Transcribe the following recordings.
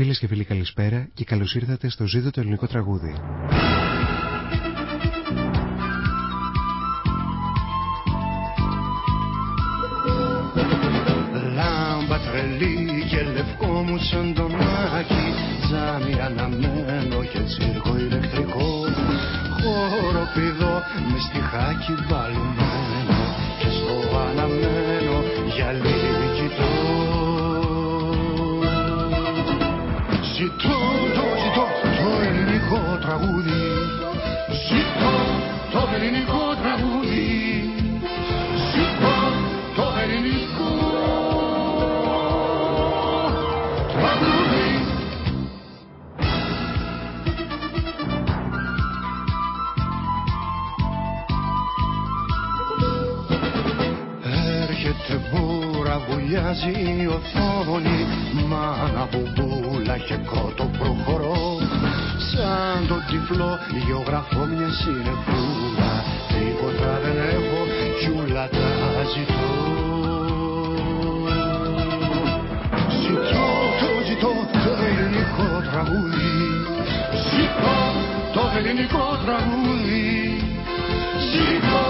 Φίλες και φίλοι καλησπέρα και καλώς ήρθατε στο ζήτο το ελληνικό τραγούδι. Λάμπα τρελή και λευκό μου σαν τον Άκη Τζάμι αναμένο και τσίρκο ηλεκτρικό Χοροπηδό με στιχάκι μπαλμένο Και στο αναμένο γυαλί ελληνικό τραγούδι Ζητώ το ελληνικό. Τραγούδι Έρχεται μπούρα, βουλιάζει η οθόνη Μάνα μπουμπούλα και κότο προχωρώ. Σαν το τυφλό γεωγραφώ μιας συνεφούλα Τίποτα δεν έχω κι ούλα τα ζητώ. Ζητώ το ζητώ το ελληνικό τραγούδι. Ζητώ το ελληνικό τραγούδι. Ζητώ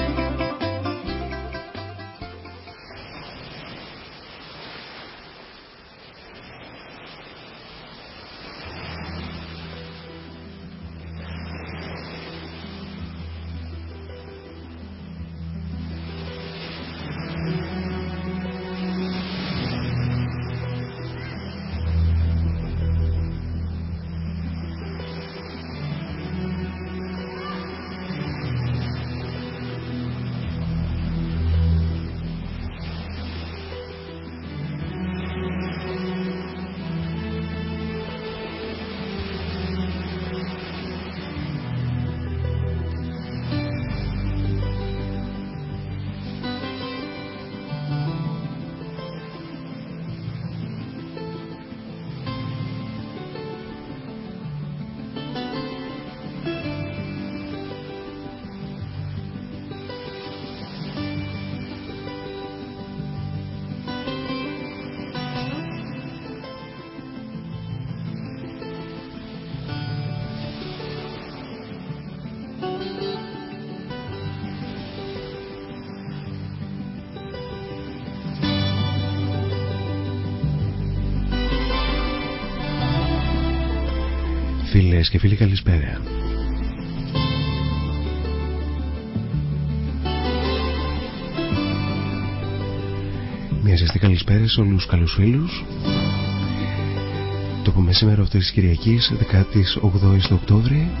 Φίλες και φίλοι καλησπέρα. Μια ζεστή καλησπέρα σε όλους τους καλούς φίλους. Το πούμε σήμερα αυτής της Κυριακής 18 του Οκτώβρη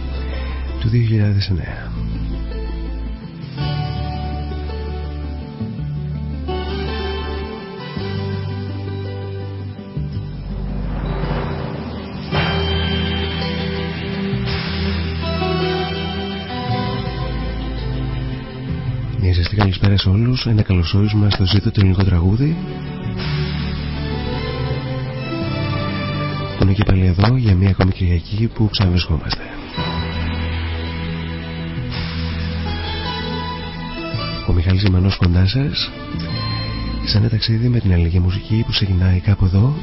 του 2009. Σε όλους, ένα καλωσόρισμα στο ζήτο το ελληνικό τραγούδι που είναι και πάλι εδώ για μια ακόμη Κυριακή που ξαναβρισκόμαστε. Ο Μιχάλης Ζημανός κοντά σας σε ένα ταξίδι με την ελληνική μουσική που ξεκινάει κάπου εδώ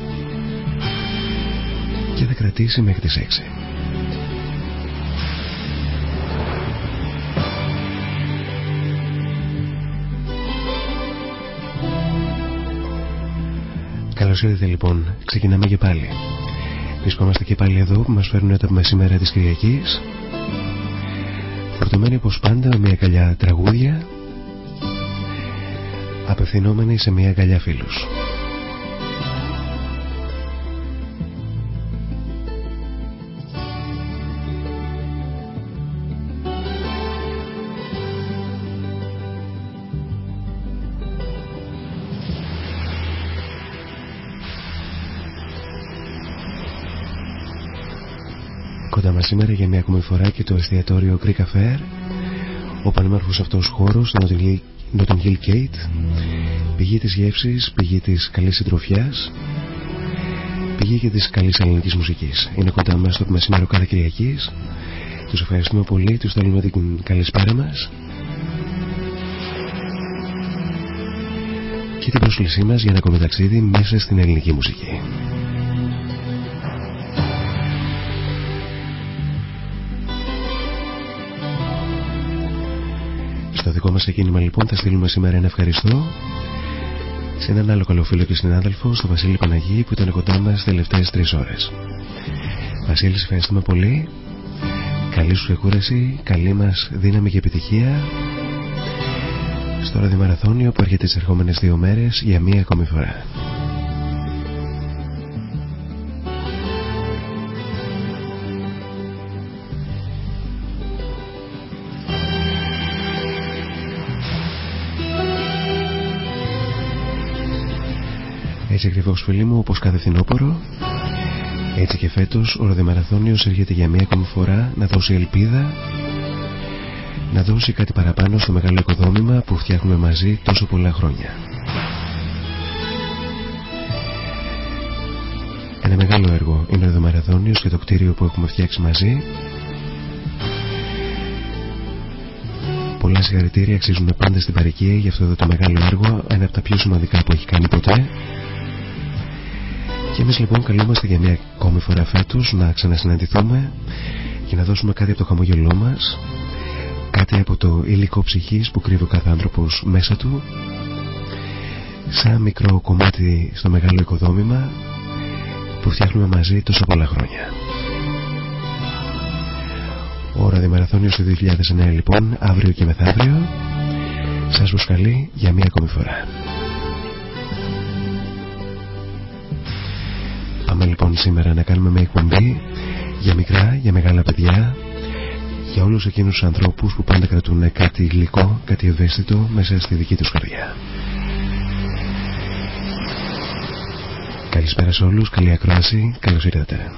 και θα κρατήσει μέχρι τις 6. Καλώς ήρθατε λοιπόν, ξεκινάμε και πάλι. Βρισκόμαστε και πάλι εδώ που μας φέρνουν τα μεσημέρα της Κυριακής. Φορτωμένοι όπως πάντα με μια καλιά τραγούδια Απευθυνόμενοι σε μια καλιά φίλους σήμερα για μια ακόμη φορά και το εστιατόριο Greek Affair ο πανέμορφος αυτός χώρος στο Notting Hill Gate πηγή της γεύσης, πηγή της καλής συντροφιάς πηγή και της καλής ελληνικής μουσικής. Είναι κοντά μας το μεσημέρο κάθε Κυριακής τους ευχαριστούμε πολύ, τους θέλουμε την καλησπέρα μας και την πρόσκλησή μας για ένα ακόμη ταξίδι μέσα στην ελληνική μουσική Στο δικό μας ξεκίνημα λοιπόν θα στείλουμε σήμερα ένα ευχαριστώ σε έναν άλλο καλό φίλο και συνάδελφο, στο Βασίλη Παναγί που ήταν κοντά μας τις τελευταίες τρεις ώρες. Βασίλη, ευχαριστούμε πολύ. Καλή σου εκούραση, καλή μας δύναμη και επιτυχία στο ραδιομαραθώνιο που έρχεται τις ερχόμενες δύο μέρες για μία ακόμη φορά. Έτσι ακριβώς φίλοι μου όπως κάθε φθινόπωρο. Έτσι και φέτος ο Ραδιομαραθώνιος έρχεται για μία ακόμη φορά να δώσει ελπίδα να δώσει κάτι παραπάνω στο μεγάλο οικοδόμημα που φτιάχνουμε μαζί τόσο πολλά χρόνια. Ένα μεγάλο έργο είναι ο Ραδιομαραθώνιος και το κτίριο που έχουμε φτιάξει μαζί. Πολλά συγχαρητήρια αξίζουν πάντα στην παροικία για αυτό εδώ το μεγάλο έργο, ένα από τα πιο σημαντικά που έχει κάνει ποτέ και εμείς λοιπόν καλούμαστε για μια ακόμη φορά φέτος να ξανασυναντηθούμε και να δώσουμε κάτι από το χαμόγελό μας, κάτι από το υλικό ψυχής που κρύβει ο κάθε άνθρωπος μέσα του, σαν μικρό κομμάτι στο μεγάλο οικοδόμημα που φτιάχνουμε μαζί τόσο πολλά χρόνια. Ο ραδιομαραθώνιος του 2009 λοιπόν, αύριο και μεθαύριο, σας προσκαλεί για μία ακόμη φορά. Πάμε λοιπόν σήμερα να κάνουμε μια εκπομπή για μικρά, για μεγάλα παιδιά, για όλους εκείνους τους ανθρώπους που πάντα κρατούν κάτι γλυκό, κάτι ευαίσθητο μέσα στη δική τους καρδιά. Καλησπέρα σε όλους, καλή ακρόαση, καλώς ήρθατε.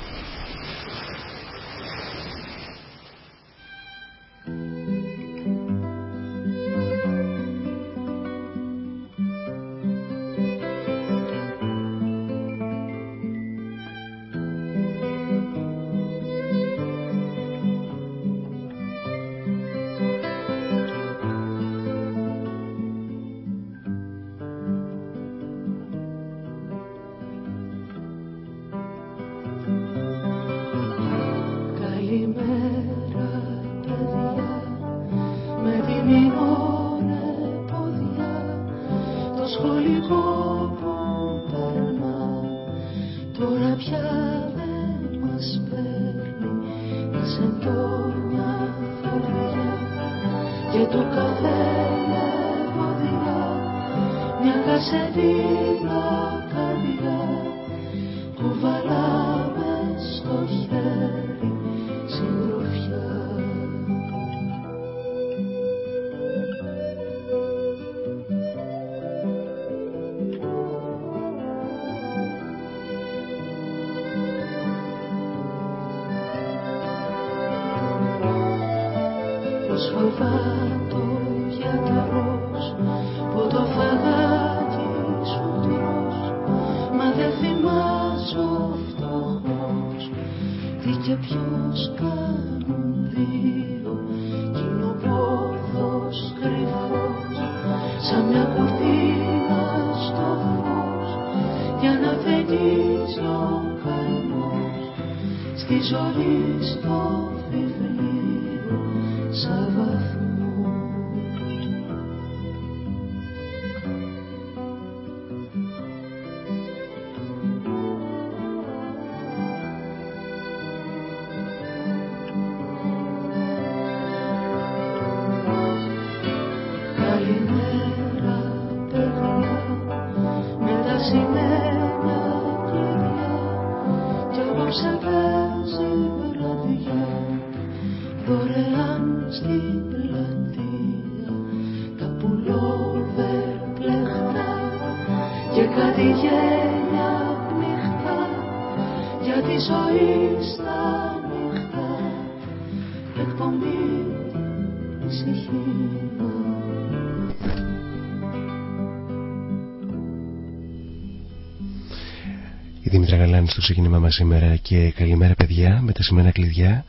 Δήμητρα Γαλάνη στο ξεκίνημα μας σήμερα. Και καλημέρα παιδιά με τα σημαίνα κλειδιά.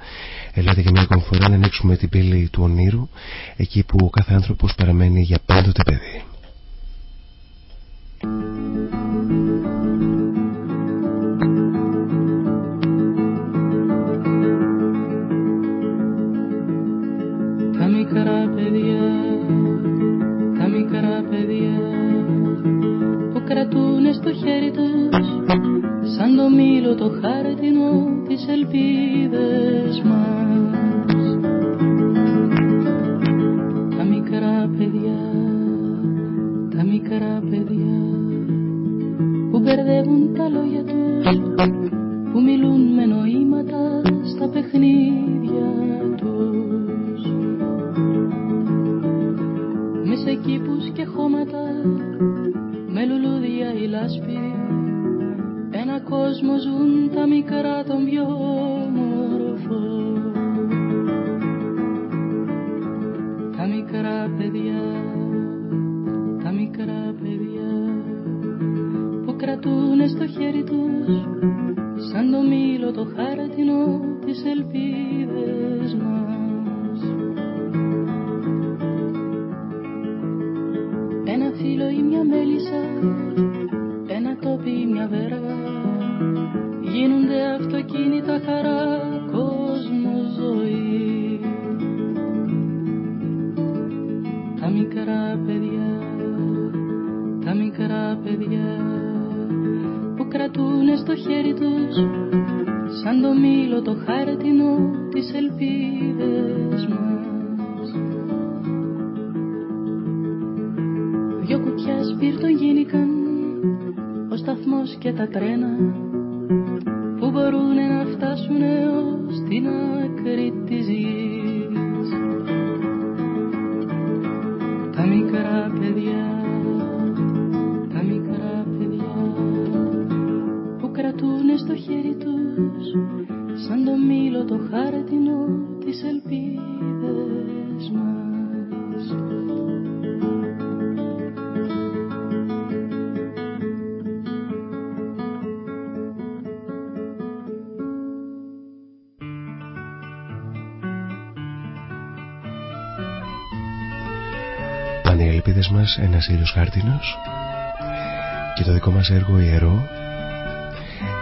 Ελάτε για μια ακόμη φορά να ανοίξουμε την πύλη του ονείρου εκεί που ο κάθε άνθρωπος παραμένει για πάντοτε παιδί mis el pibes más. Ένας ήλιος χάρτινος και το δικό μας έργο ιερό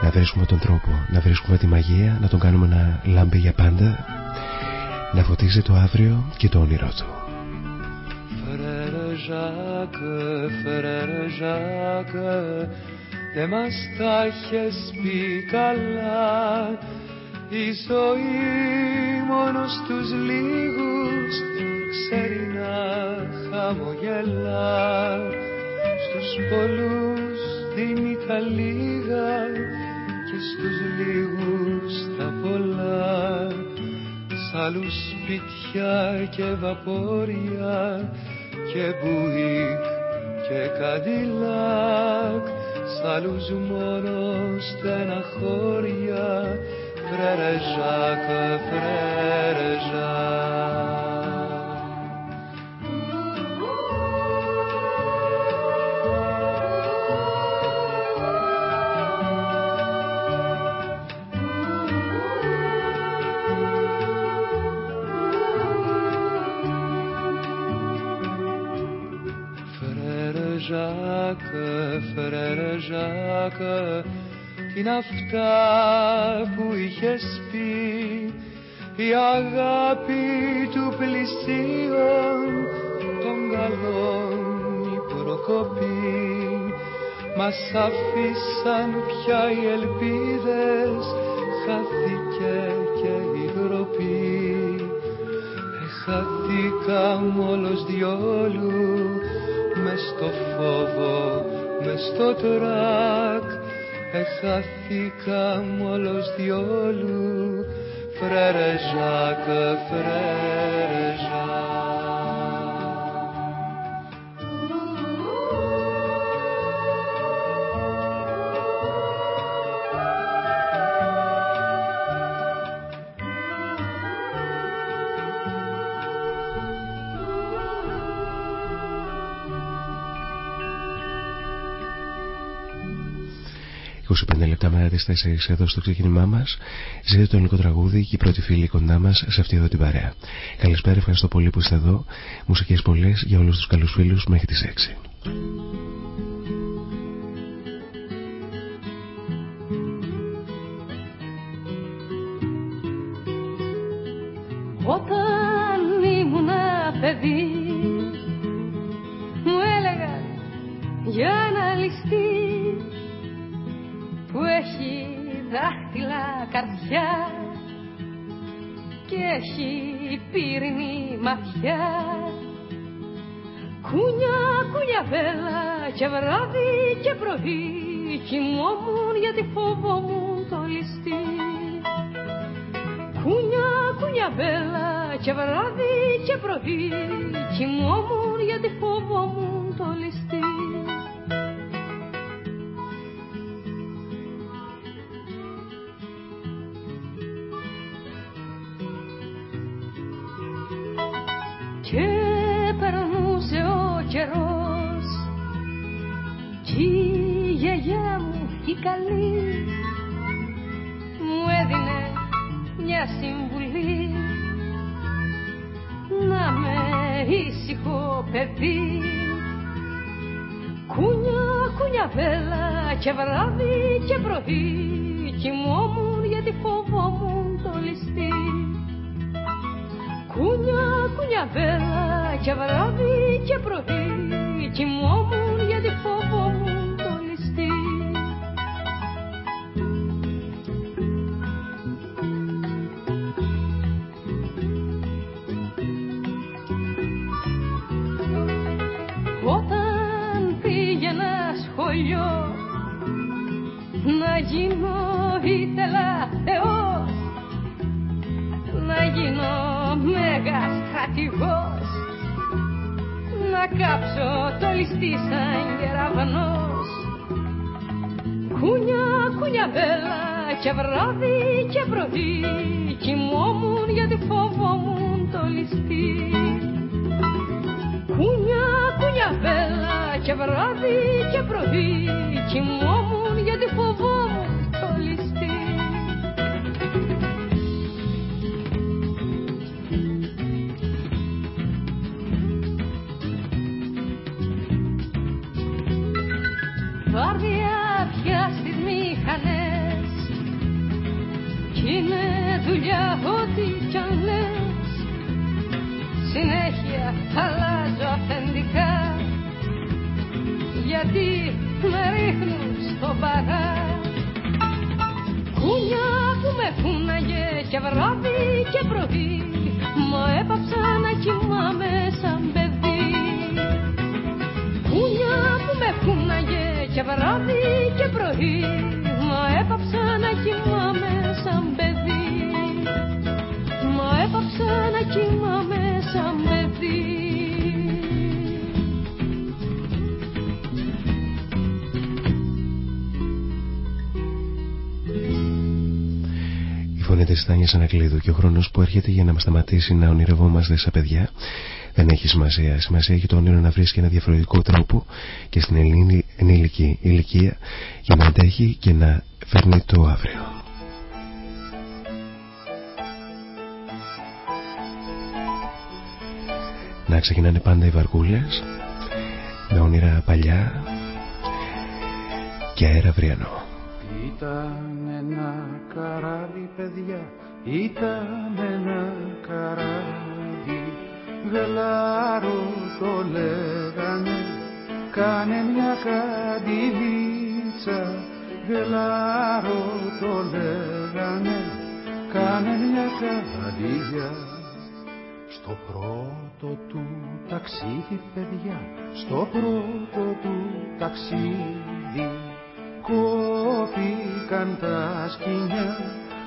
να βρίσκουμε τον τρόπο, να βρίσκουμε τη μαγεία, να τον κάνουμε να λάμπει για πάντα να φωτίζει το αύριο και το όνειρό του. Frère Jacques, frère Jacques, δεν μας τα έχεις πει καλά η ζωή μόνος στους λίγους ξέρει χαμογελάς. Στους πολλούς δίνει τα λίγα και στους λίγους τα πολλά. Σ' άλλους σπιτιά και βαπόρια και μπουίκ και καντιλάκ. Σ' άλλους μόνο στεναχώρια Frère Jacques, Frère Jacques φρέρε Ζάκ τι είναι αυτά που είχες πει η αγάπη του πλησίον των καλών η προκοπή μας αφήσαν πια οι ελπίδες χάθηκε και η γροπή Εχάθηκα όλος διόλου με στο φόβο, με στο τρακ. Εχάθηκα μόλος διόλου. Φρέρε Ζάκ, Φρέρε 25 λεπτά μετά τις 4 εδώ στο ξεκίνημά μας. Ζείτε το ελληνικό τραγούδι και η πρώτη φίλη κοντά μας σε αυτή εδώ την παρέα. Καλησπέρα, ευχαριστώ πολύ που είστε εδώ. Μουσικές πολλές για όλους τους καλούς φίλους μέχρι τις 6 να κάψω το ληστή σαν κεραυνός. Κούνια, κούνια μπέλα και βράδυ και πρωί κοιμόμουν γιατί φοβόμουν το ληστή. Κούνια, κούνια μπέλα και βράδυ και πρωί κοιμόμουν δουλειά ό,τι κι αν λες συνέχεια αλλάζω αφεντικά γιατί με ρίχνουν στο παγά Κούνια που με φούναγε και βράδυ και πρωί μα έπαψα να κοιμάμαι σαν παιδί. Κούνια που με φούναγε και βράδυ και πρωί Μα έπαψα να κοιμάμαι κοιμάμαι σαν παιδί Η φωνή της Τάνιας Ανακλείδου και ο χρόνος που έρχεται για να μας σταματήσει να ονειρευόμαστε σαν παιδιά δεν έχει σημασία. Σημασία έχει το όνειρο να βρίσκει ένα διαφορετικό τρόπο και στην ενήλικη ηλικία για να αντέχει και να φέρνει το αύριο. Να ξεκινάνε πάντα οι βαρκούλες με όνειρα παλιά και αέρα αυριανό. Ήταν ένα καράβι παιδιά, ήταν ένα καράβι. Γλάρο το λέγανε, κάνε μια καντιλίτσα Γλάρο το λέγανε, κάνε μια καντιλιά Στο πρώτο του ταξίδι παιδιά, στο πρώτο του ταξίδι Κόπηκαν τα σκηνιά,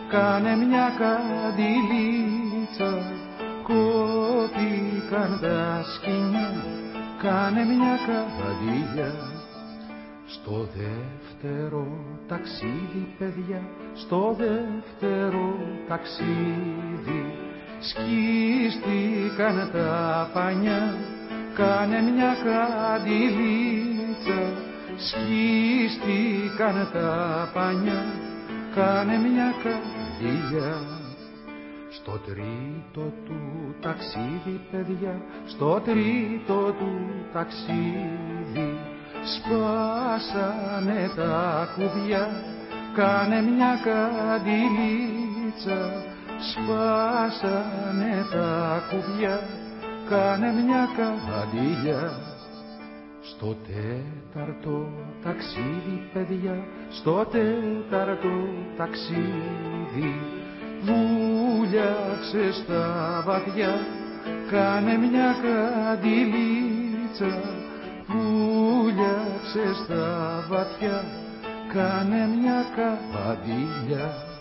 κάνε μια καντιλίτσα. Κόπηκαν τα σκηνιά, κάνε μια καντιλιά. Στο δεύτερο ταξίδι παιδιά, στο δεύτερο ταξίδι Σκίστηκαν τα πανιά, κάνε μια καντιλίτσα. Σκίστηκαν τα πανιά κάνε μια καρδιά στο τρίτο του ταξίδι παιδιά στο τρίτο του ταξίδι σπάσανε τα κουβιά κάνε μια καντιλίτσα σπάσανε τα κουβιά κάνε μια καντιλιά στο τέταρτο ταξίδι παιδιά στο τέταρτο ταξίδι βούλιαξε στα βαθιά. Κάνε μια καντιλίτσα βούλιαξε στα βαθιά. Κάνε μια καντιλιά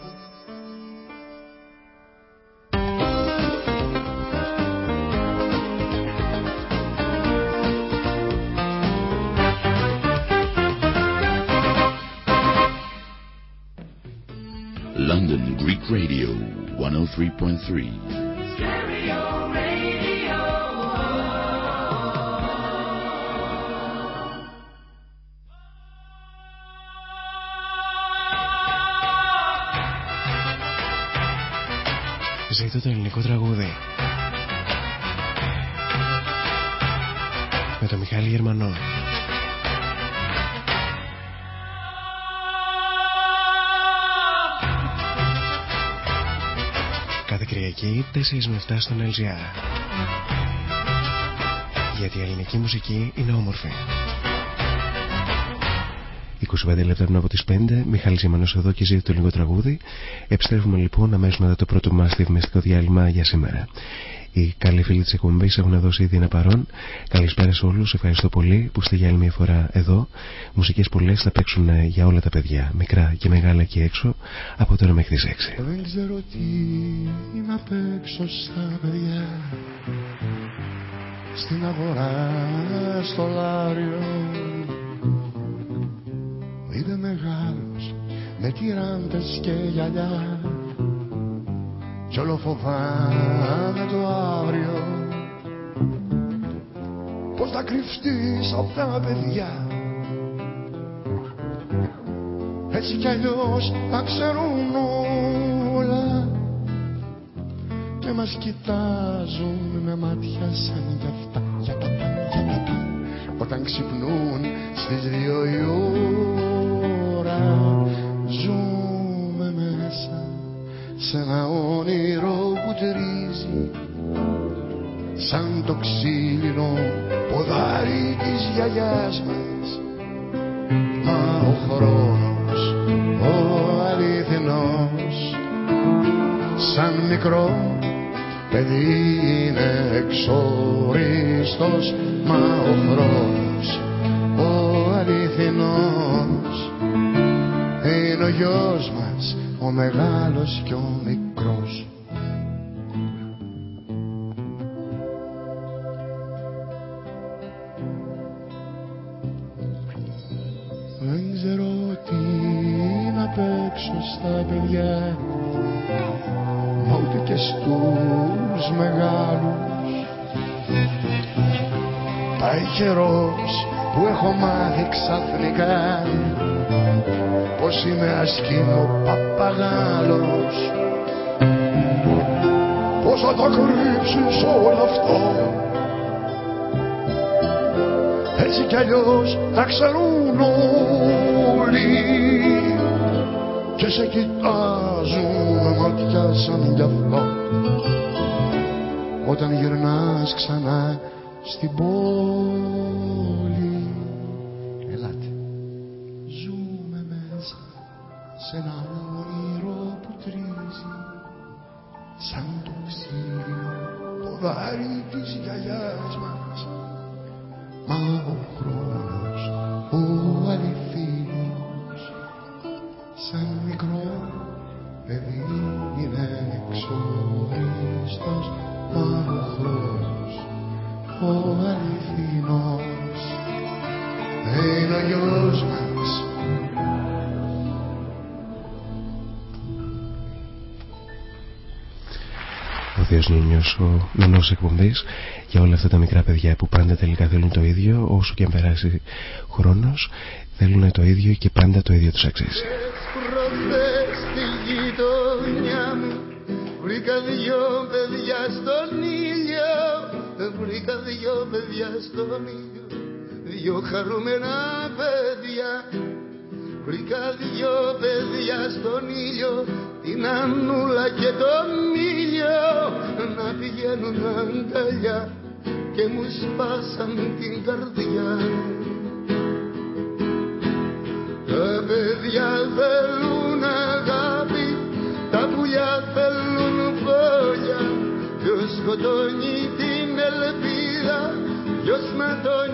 London Greek Radio 103.3. Ζήτω το ελληνικό τραγούδι με τον Μιχάλη Γερμανό. Κυριακή 4 με 7 στον LGR. Γιατί η ελληνική μουσική είναι όμορφη. 25 λεπτά πριν από τις 5, Μιχάλη Ζημανό εδώ και ζει το λίγο τραγούδι. Επιστρέφουμε λοιπόν αμέσως μετά το πρώτο μας διαφημιστικό διάλειμμα για σήμερα. Οι καλοί φίλοι της εκπομπής έχουν δώσει ήδη ένα παρόν. Καλησπέρα σε όλους. Ευχαριστώ πολύ που είστε για άλλη μια φορά εδώ. Μουσικές πολλές θα παίξουν ε, για όλα τα παιδιά, μικρά και μεγάλα εκεί έξω, από τώρα μέχρι τις 6. Δεν ξέρω τι να παίξω στα παιδιά. Στην αγορά, στο λάριο. Είναι μεγάλος με τυράντες και γυαλιά κι όλο φοβάμαι το αύριο πως θα κρυφτείς από τα παιδιά έτσι κι αλλιώς τα ξέρουν όλα και μας κοιτάζουν με μάτια σαν κι αυτά για τα για τα όταν ξυπνούν στις δύο η ώρα σε ένα όνειρο που τρίζει σαν το ξύλινο ποδάρι της γιαγιάς μας. Μα ο χρόνος ο αληθινός σαν μικρό παιδί είναι εξοριστός μα ο χρόνος ο αληθινός είναι ο γιος μας ο μεγάλος και ο μικρός. Δεν ξέρω τι να παίξω στα παιδιά μα ούτε και στους μεγάλους. Πάει καιρός που έχω μάθει ξαφνικά πως είμαι ασκήμο παπαγάλος. Πως θα τα κρύψεις όλα αυτά έτσι κι αλλιώς τα ξέρουν όλοι. Και σε κοιτάζουν με μάτια σαν κι αυτό όταν γυρνάς ξανά στην πόλη ο νονός εκπομπής για όλα αυτά τα μικρά παιδιά που πάντα τελικά θέλουν το ίδιο όσο και αν περάσει χρόνος θέλουν το ίδιο και πάντα το ίδιο τους αξίζει. Προχθές στη γειτονιά μου βρήκα δυο παιδιά στον ήλιο βρήκα δυο παιδιά στον ήλιο δυο χαρούμενα παιδιά βρήκα δυο παιδιά στον ήλιο την Ανούλα και το Μίλιο να πηγαίνουν αγκαλιά και μου σπάσαν την καρδιά. Τα παιδιά θέλουν αγάπη, τα πουλιά θέλουν φόλια Ποιος σκοτώνει την ελπίδα, ποιος ματώνει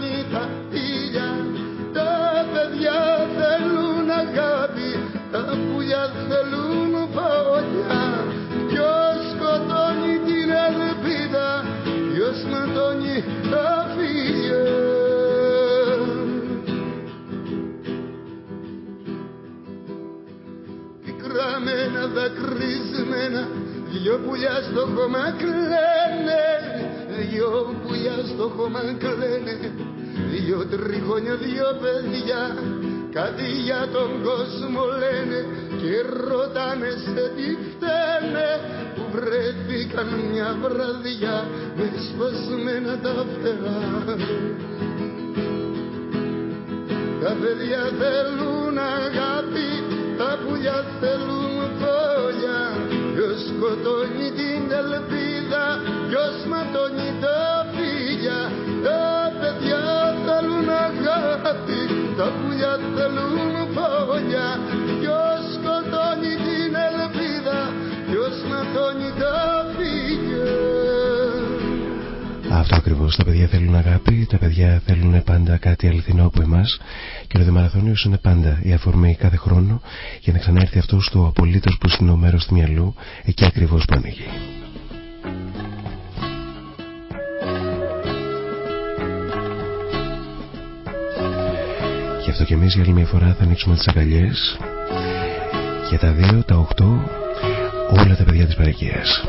δυο πουλιά στο χώμα κλαίνε δυο πουλιά στο χώμα κλαίνε. Δυο τριχόνια, δυο παιδιά κάτι για τον κόσμο λένε και ρωτάνε σε τι φταίνε. Που βρέθηκαν μια βραδιά μες σπασμένα τα φτερά. Τα παιδιά θέλουν αγάπη τα πουλιά θέλουν φόλια Ποιος σκοτώνει την ελπίδα Ποιος ματώνει τα φίλια. Τα παιδιά θέλουν αγάπη Τα πουλιά θέλουν φόλια Ποιος σκοτώνει την ελπίδα Ποιος ματώνει τα Αυτό ακριβώς. Τα παιδιά θέλουν αγάπη, τα παιδιά θέλουν πάντα κάτι αληθινό από εμάς και ο Δημαραθώνιο είναι πάντα η αφορμή κάθε χρόνο για να ξανάρθει αυτός στο απολύτως μπροστινό μέρος του μυαλού, εκεί ακριβώς που ανοίγει. Γι' αυτό και εμείς για άλλη μια φορά θα ανοίξουμε τις αγκαλιές για τα δύο, τα οχτώ, όλα τα παιδιά της παρακείας.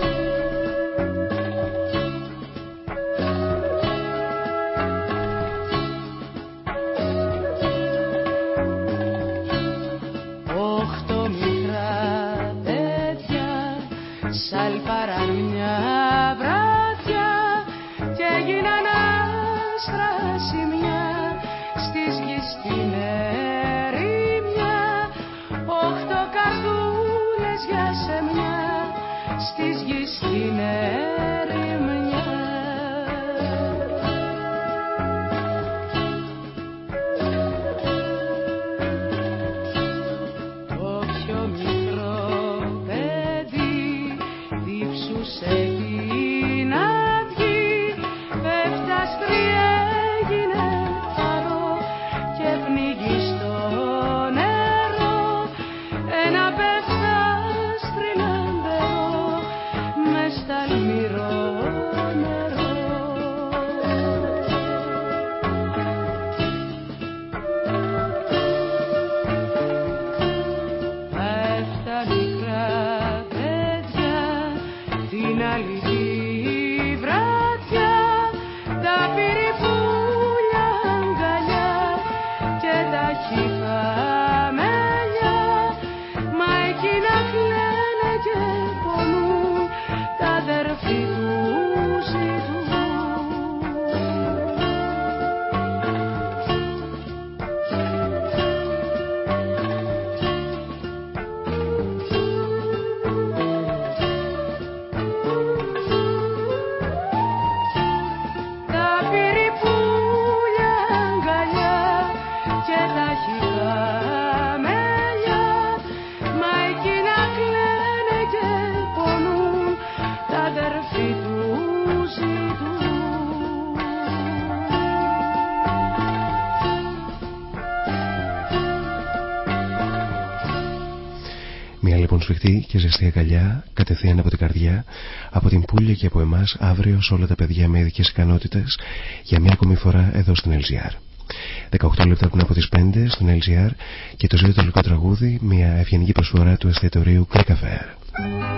Σφιχτή και ζεστή αγκαλιά κατευθείαν από την καρδιά, από την πουλια και από εμάς αύριο σε όλα τα παιδιά με ειδικές ικανότητες για μια ακόμη φορά εδώ στην LGR. 18 λεπτά πριν από τις 5 στον LGR και το ζωή τελικό τραγούδι, μια ευγενική προσφορά του εστιατορίου Greek Affair.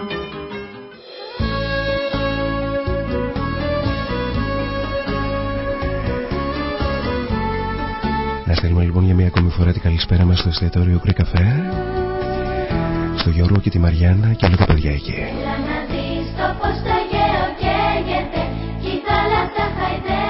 Να στείλουμε λοιπόν για μια ακόμη φορά την καλησπέρα μας στο εστιατόριο Greek Cafe στο Γιώργο και τη Μαριάννα και όλα τα παιδιά εκεί. Έλα να δεις το πως το γέο καίγεται κι η θάλασσα χαϊδεύεται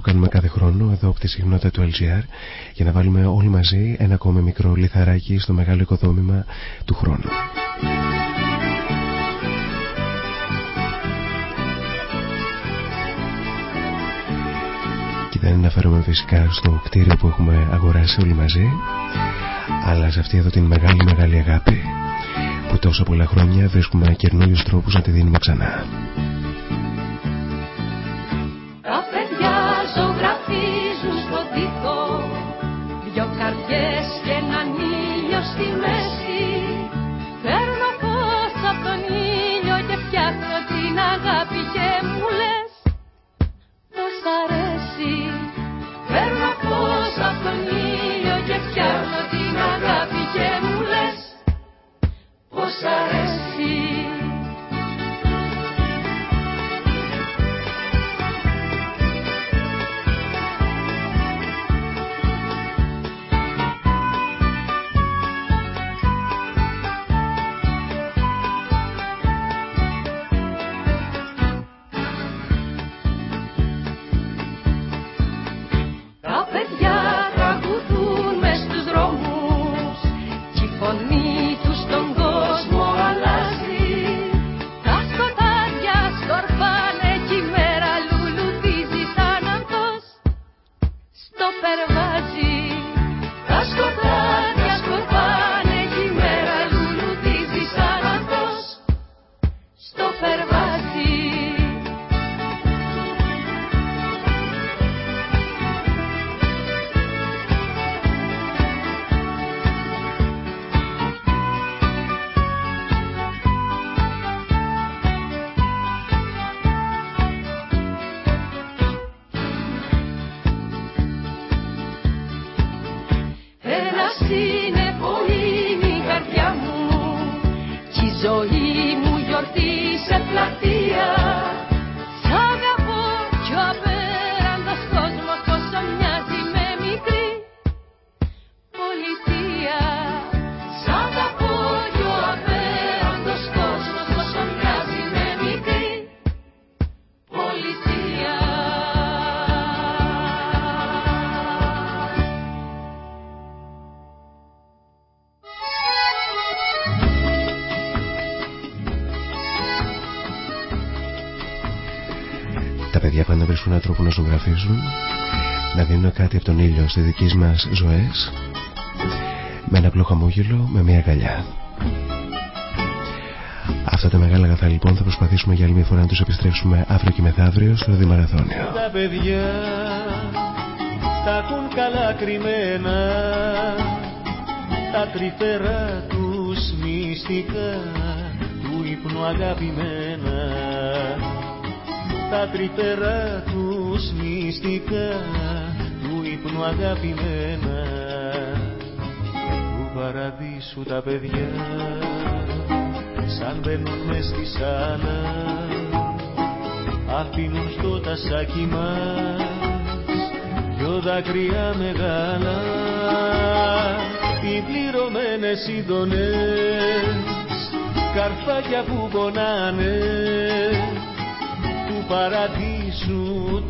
που κάνουμε κάθε χρόνο εδώ από τη συχνότητα του LGR για να βάλουμε όλοι μαζί ένα ακόμη μικρό λιθαράκι στο μεγάλο οικοδόμημα του χρόνου. Και δεν αναφέρομαι φυσικά στο κτίριο που έχουμε αγοράσει όλοι μαζί αλλά σε αυτή εδώ την μεγάλη μεγάλη αγάπη που τόσα πολλά χρόνια βρίσκουμε καινούριους τρόπους να τη δίνουμε ξανά. Να δίνω κάτι από τον ήλιο στις δικές μας ζωές με ένα απλό χαμόγελο, με μια αγκαλιά. Αυτά τα μεγάλα αγαθά λοιπόν θα προσπαθήσουμε για άλλη μια φορά να τους επιστρέψουμε αύριο και μεθαύριο στο Δημαραθώνιο. Τα παιδιά τα έχουν καλά κρυμμένα τα τρυφερά τους μυστικά του ύπνου αγαπημένα τα τρυφερά τους μυστικά του ύπνου αγαπημένα του παραδείσου τα παιδιά. Σαν μπαίνουν μες στη σάλα αφήνουν στο τασάκι μας δυο δάκρυα μεγάλα οι πληρωμένες ειδονές καρφάκια που πονάνε του παραδείσου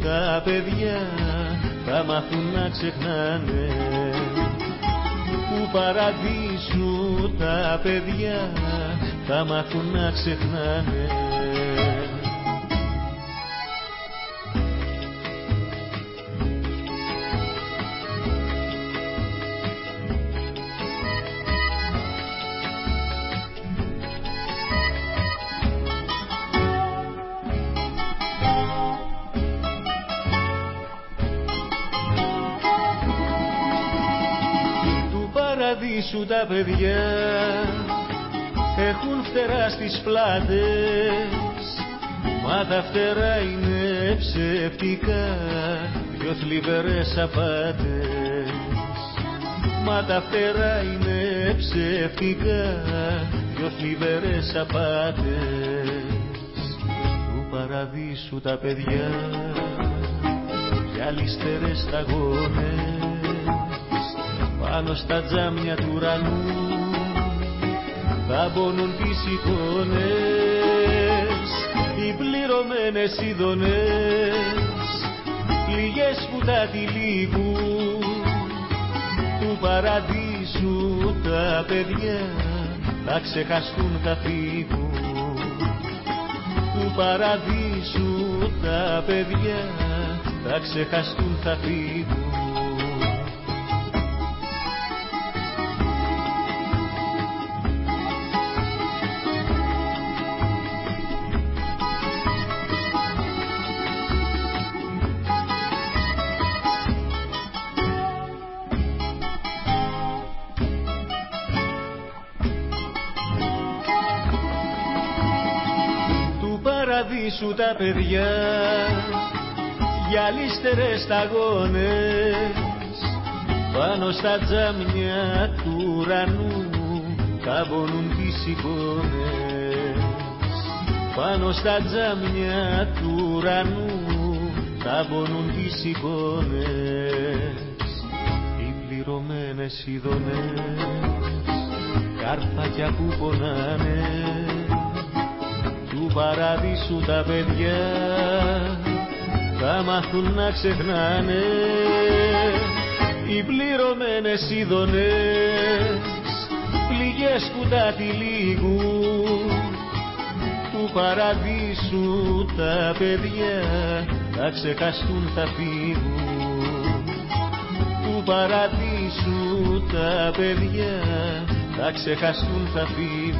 τα παιδιά θα μάθουν να ξεχνάνε. Του παραδείσου τα παιδιά θα μάθουν να ξεχνάνε σου τα παιδιά. Έχουν φτερά στις πλάτες μα τα φτερά είναι ψευτικά. Δυο θλιβερές απάτες μα τα φτερά είναι ψευτικά. Δυο θλιβερές απάτες του παραδείσου τα παιδιά. Για αλυστερές σταγόνες πάνω στα τζάμια του ουρανού. Θα μπώνουν τις εικόνες οι πληρωμένες ειδονές πληγές που τα τυλίγουν του παραδείσου τα παιδιά θα ξεχαστούν θα φύγουν. Του παραδείσου τα παιδιά θα ξεχαστούν θα φύγουν σου τα παιδιά για λίστερες σταγόνες. Πάνω στα τζάμια του ουρανού καμπονούν τις εικόνες. Πάνω στα τζάμια του ουρανού καμπονούν τις εικόνες. Οι πληρωμένες ειδονές καρφάκια που πονάνε παράδεισου τα παιδιά. Θα μάθουν να ξεχνάνε οι πληρωμένες ειδονές. Πληγές που τα τυλίγουν του παραδείσου τα παιδιά. Θα ξεχαστούν θα φύγουν. Του παραδείσου τα παιδιά. Θα ξεχαστούν θα φύγουν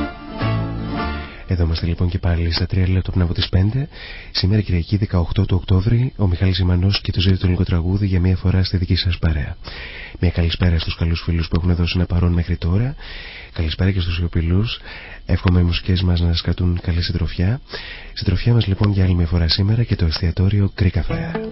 Εδώ είμαστε λοιπόν και πάλι στα 3 λεπτά πριν από τι 5. Σήμερα Κυριακή 18 του Οκτώβρη, ο Μιχάλης Ζημανός και το ζήτητο ελληνικό τραγούδι για μία φορά στη δική σας παρέα. Μια καλησπέρα στους καλούς φίλους που έχουν δώσει ένα παρόν μέχρι τώρα. Καλησπέρα και στους σιωπηλούς. Εύχομαι οι μουσικές μας να σα κρατούν καλή συντροφιά. Συντροφιά μας λοιπόν για άλλη μια φορά σήμερα και το εστιατόριο Greek Cafe.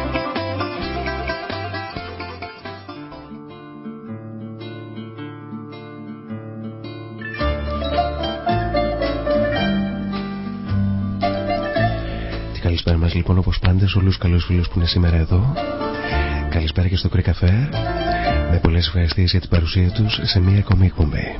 Καλησπέρας μας λοιπόν όπως πάντα σε όλους τους καλούς φίλους που είναι σήμερα εδώ. Καλησπέρα και στο Greek Cafe με πολλές ευχαριστίες για την παρουσία τους σε μια ακόμη εκπομπή.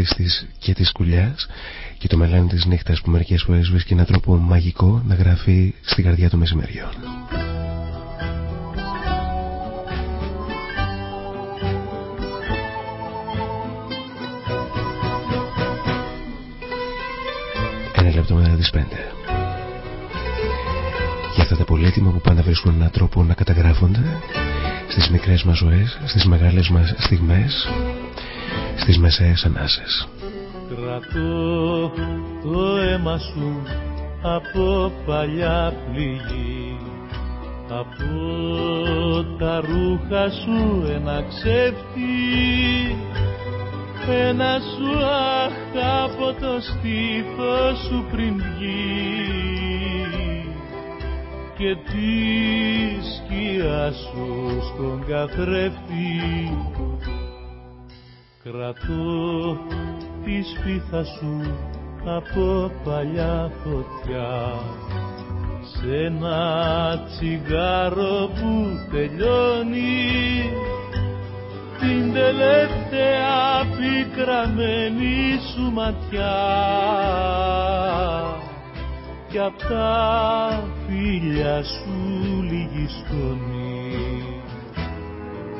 Αυτής της και της κουλιάς και το μελάνι της νύχτας που μερικές φορές βρίσκει έναν τρόπο μαγικό να γράφει στην καρδιά του μεσημεριών. Ένα λεπτό μετά τις πέντε. για αυτά τα πολύτιμα που πάντα βρίσκουν έναν τρόπο να καταγράφονται στις μικρές μας ζωές, στις μεγάλες μας στιγμές, στις μεσαίες ανάσες. Κρατώ το αίμα σου από παλιά πληγή. Από τα ρούχα σου ένα ξεφτί ένα σου αχ από το στήθο σου πριν βγει. Και τη σκιά σου στον καθρέφτη κρατώ τη σπίθα σου από παλιά φωτιά. Σε ένα τσιγάρο που τελειώνει την τελευταία πικραμένη σου ματιά. Κι απ' τα φίλια σου λίγη σκόνη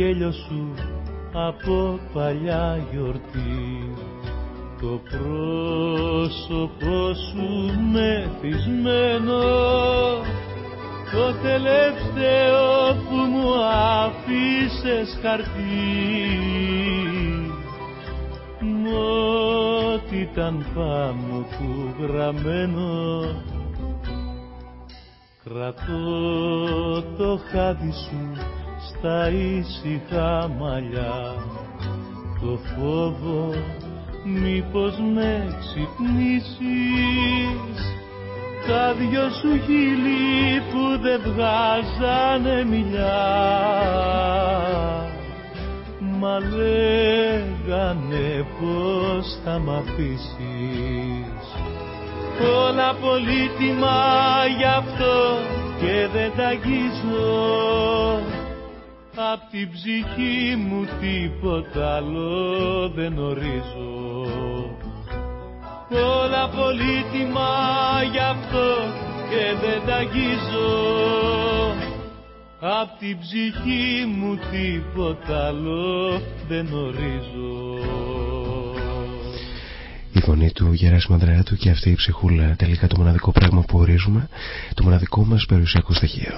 γέλιο σου από παλιά γιορτή. Το πρόσωπό σου μεθυσμένο το τελευταίο που μου άφησες χαρτί. Μ' ό,τι ήταν πάνω του γραμμένο Κρατώ το χάδι σου στα ήσυχα μαλλιά. Το φόβο μήπως με ξυπνήσεις. Τα δυο σου χείλη που δεν βγάζανε μιλιά. Μα λέγανε πως θα μ' αφήσεις. Όλα πολύτιμα γι' αυτό και δεν τα αγγίζω Απ' την ψυχή μου τίποτα άλλο δεν ορίζω. Όλα πολύτιμα γι' αυτό και δεν τα αγγίζω. Απ' την ψυχή μου τίποτα άλλο δεν ορίζω. Η φωνή του Γεράσιμου Ανδρεάτου και αυτή η ψυχούλα τελικά το μοναδικό πράγμα που ορίζουμε, το μοναδικό μας περιουσιακό στοιχείο.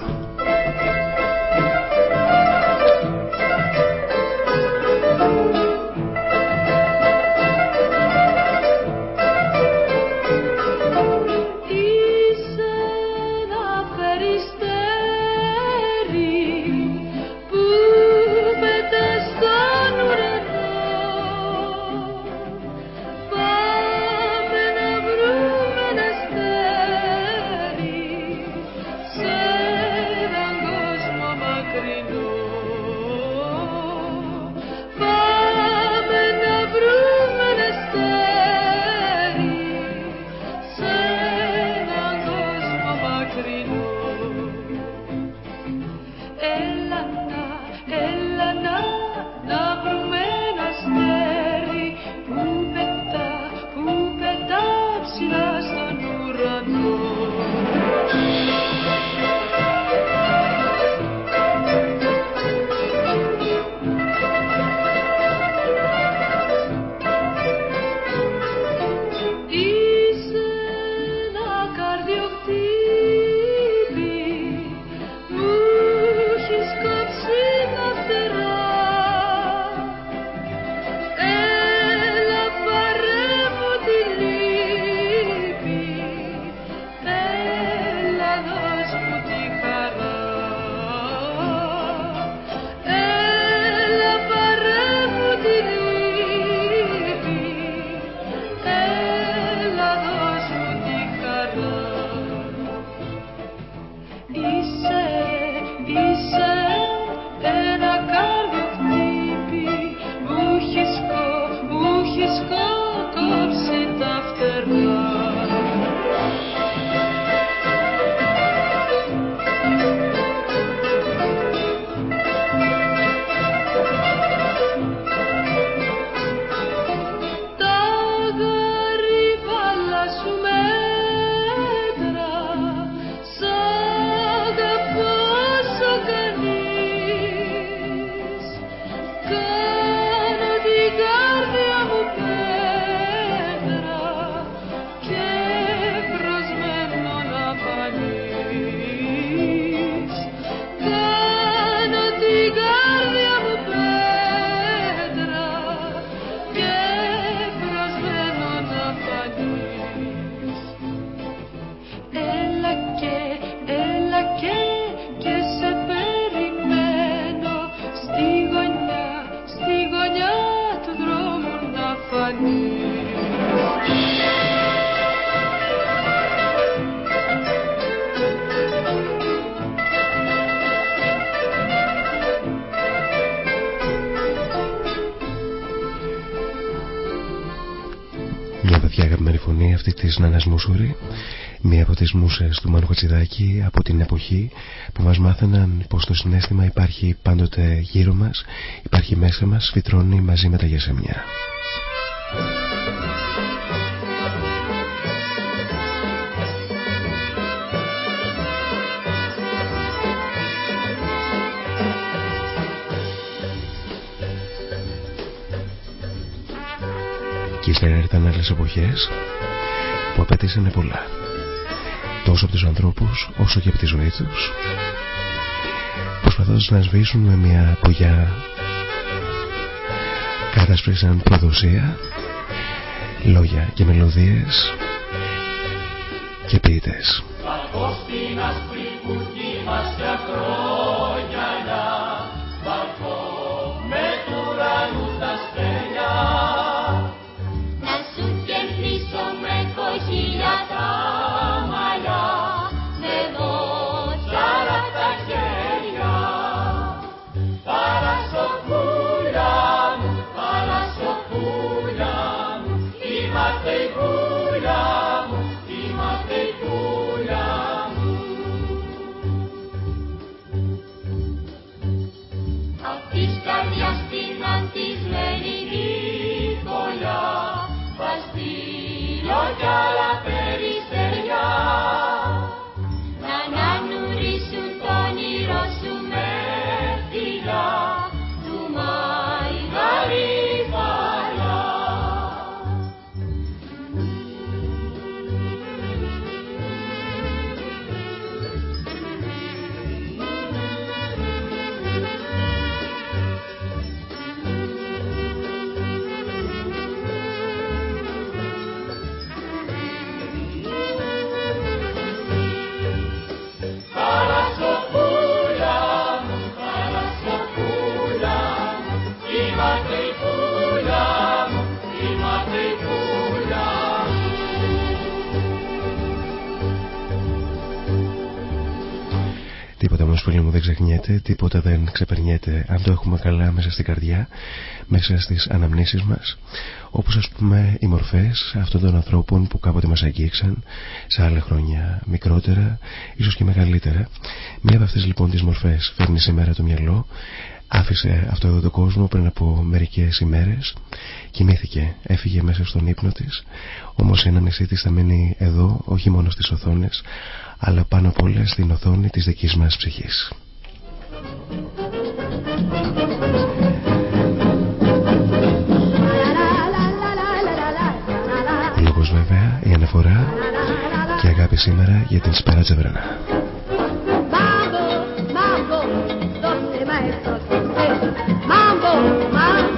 Φωνή αυτή της Νάνας Μουσουρή Μία από τις μουσες του Μάνου Χατζηδάκη από την εποχή που μας μάθαιναν πως το συνέστημα υπάρχει πάντοτε γύρω μας υπάρχει μέσα μας, φυτρώνει μαζί με τα γεσεμιά. Ύστερα ήταν άλλες εποχές που απαιτήσανε πολλά. Τόσο από τους ανθρώπους όσο και από τη ζωή τους. Προσπαθώντας να σβήσουν με μια πογιά κατάσπρισαν προδοσία, λόγια και μελωδίες και ποιητές. στην άσπρη μας φίλοι μου δεν ξεχνιέται, τίποτα δεν ξεπερνιέται αν το έχουμε καλά μέσα στην καρδιά, μέσα στις αναμνήσεις μας όπως ας πούμε οι μορφές αυτών των ανθρώπων που κάποτε μας αγγίξαν σε άλλα χρόνια μικρότερα, ίσως και μεγαλύτερα. Μία από αυτές λοιπόν τις μορφές φέρνει σήμερα το μυαλό άφησε αυτό εδώ το κόσμο πριν από μερικές ημέρες κοιμήθηκε, έφυγε μέσα στον ύπνο της όμως ένα νησί της θα μείνει εδώ όχι μόνο στις οθόνες αλλά πάνω απ' όλα στην οθόνη της δικής μας ψυχής. Λόγος βέβαια η αναφορά και αγάπη σήμερα για την Σπέρα Τζεβρανά. mambo, mambo.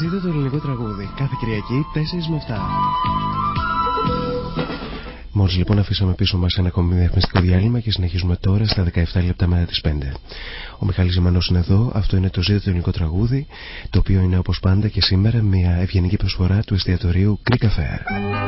Ζήτω το ελληνικό τραγούδι κάθε Κυριακή 4 με 7. Μόλις λοιπόν αφήσαμε πίσω μας ένα ακόμη διαφημιστικό διάλειμμα και συνεχίζουμε τώρα στα 17 λεπτά μετά τις 5. Ο Μιχάλης Ζημανός είναι εδώ, αυτό είναι το ζήτητο ελληνικό τραγούδι, το οποίο είναι όπως πάντα και σήμερα μια ευγενική προσφορά του εστιατορίου Greek Affair.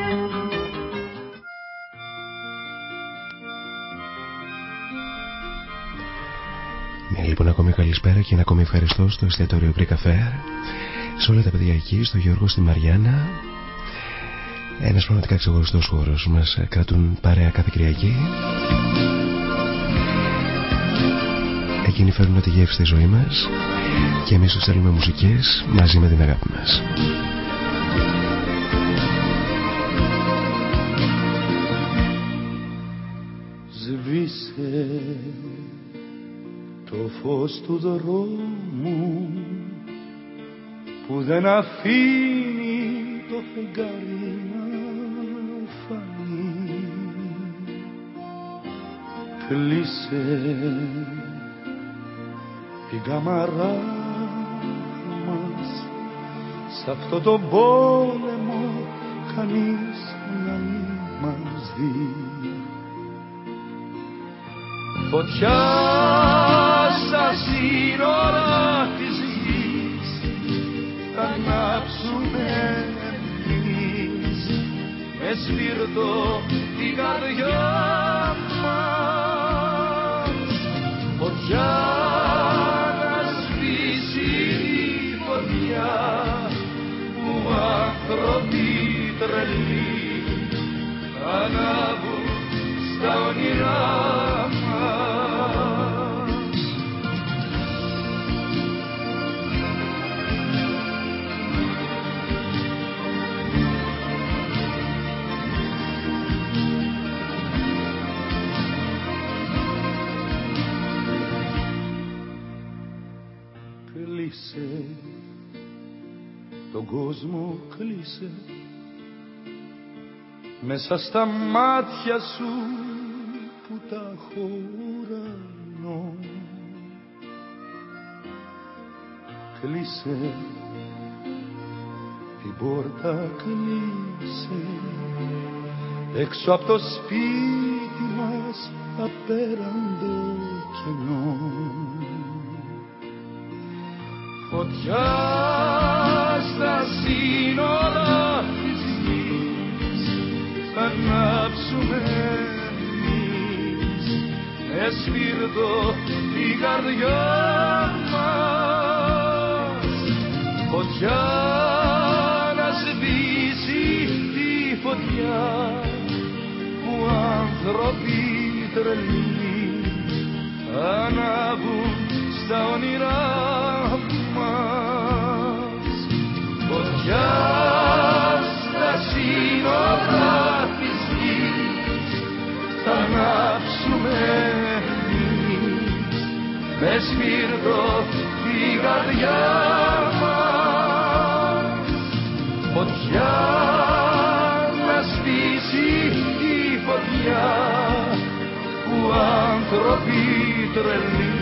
Μια λοιπόν ακόμη καλησπέρα και ένα ακόμη ευχαριστώ στο εστιατόριο Greek Affair, σε όλα τα παιδιά εκεί, στο Γιώργο, στη Μαριάννα. Ένας πραγματικά ξεχωριστός χώρος μας κρατούν παρέα κάθε Κυριακή. Εκείνοι φέρνουν τη γεύση στη ζωή μας και εμείς τους στέλνουμε μουσικές μαζί με την αγάπη μας. Σβήσε το φως του δρόμου που δεν αφήνει το φεγγάρι να φανεί. Κλείσε την καμαρά μας σ' αυτό το πόλεμο κανείς να μην μας δει. Φωτιά στα σύνορα της γης θα ανάψουμε εμείς. Μες σπίρτο την καρδιά μας Φωτιά να σβήσει η φωτιά που άνθρωποι τρελοί ανάβουν στα όνειρά τον κόσμο κλείσε. Μέσα στα μάτια σου που τα χωρανώ κλείσε. Την πόρτα κλείσε. Έξω από το σπίτι μας απέραντο κενό. Φωτιά στα σύνορα της γης. Θα ανάψουμε εμείς. Με σπίρτο την καρδιά μας. Φωτιά να σβήσει τη φωτιά που άνθρωποι τρελοί ανάβουν στα όνειρά με σπίρτο την καρδιά μας. Φωτιά να σβήσει η φωτιά που άνθρωποι τρελοί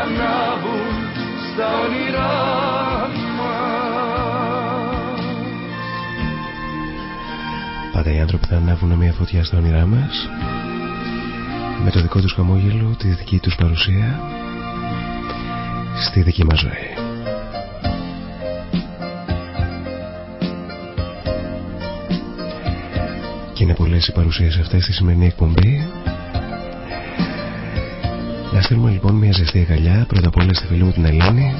ανάβουν στα όνειρά Πάντα οι άνθρωποι θα ανάβουν μια φωτιά στα όνειρά μας με το δικό τους χαμόγελο, τη δική τους παρουσία στη δική μας ζωή. Και είναι πολλές οι παρουσίες αυτές στη σημερινή εκπομπή να στείλουμε λοιπόν μια ζεστή αγκαλιά πρώτα απ' όλα στη φίλη μου την Ελένη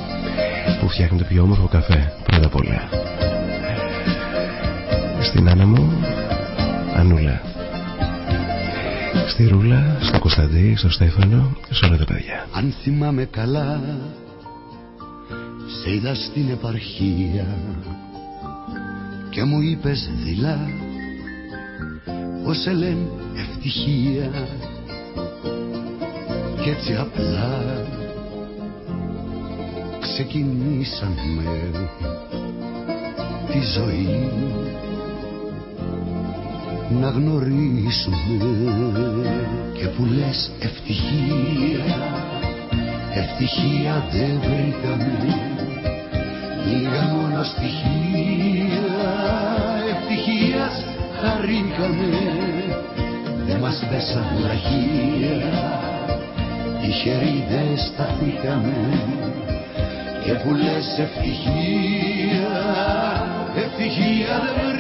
που φτιάχνει το πιο όμορφο καφέ πρώτα απ' όλα. Στην Άννα μου, Ανούλα. Στη Ρούλα, στο Κωνσταντή, στο Στέφανο, σε όλα τα παιδιά. Αν θυμάμαι καλά, σε είδα στην επαρχία και μου είπες δειλά πως σε λένε ευτυχία κι έτσι απλά ξεκινήσαμε τη ζωή να γνωρίσουμε και που λες ευτυχία. Ευτυχία δεν βρήκαμε λίγα μόνο στοιχεία. Ευτυχίας χαρήκαμε δεν μας πέσαν λαχεία τυχεροί δεν σταθήκαμε και που λες ευτυχία, ευτυχία δεν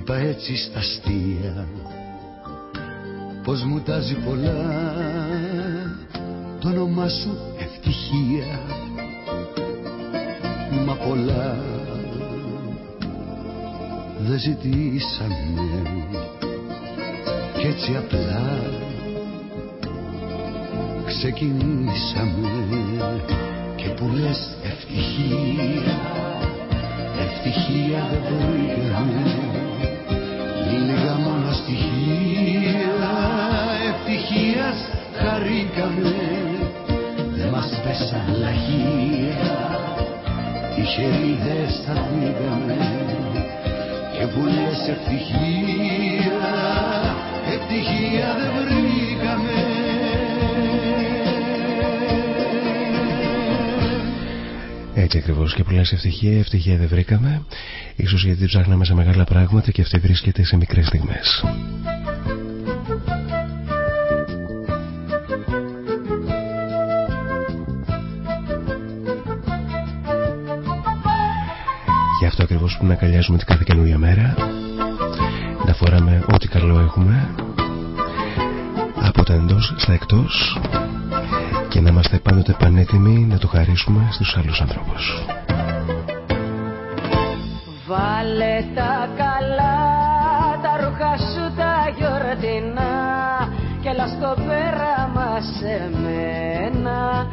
Είπα έτσι στα αστεία Πως μου τάζει πολλά. Το όνομά σου ευτυχία Μα πολλά Δεν ζητήσαμε Κι έτσι απλά Ξεκινήσαμε. Και που λες ευτυχία ευτυχία δεν βρήκαμε λίγα μόνο στοιχεία ευτυχίας χαρήκαμε. Δεν μας πέσαν λαχεία τυχεροί δεν σταθήκαμε και που λες ευτυχία ευτυχία δεν βρήκαμε. Έτσι ακριβώς. Και πολλέ ευτυχία, ευτυχία δεν βρήκαμε. Ίσως γιατί ψάχναμε σε μεγάλα πράγματα και αυτή βρίσκεται σε μικρές στιγμές. Γι' αυτό ακριβώς που να καλιάζουμε την κάθε καινούργια μέρα, να φοράμε ό,τι καλό έχουμε από τα εντός στα εκτός και να είμαστε πάντοτε πανέτοιμοι να το χαρίσουμε στους άλλους ανθρώπους. Τα καλά, τα ρούχα σου τα γιορτινά και έλα στο πέραμα σε μένα,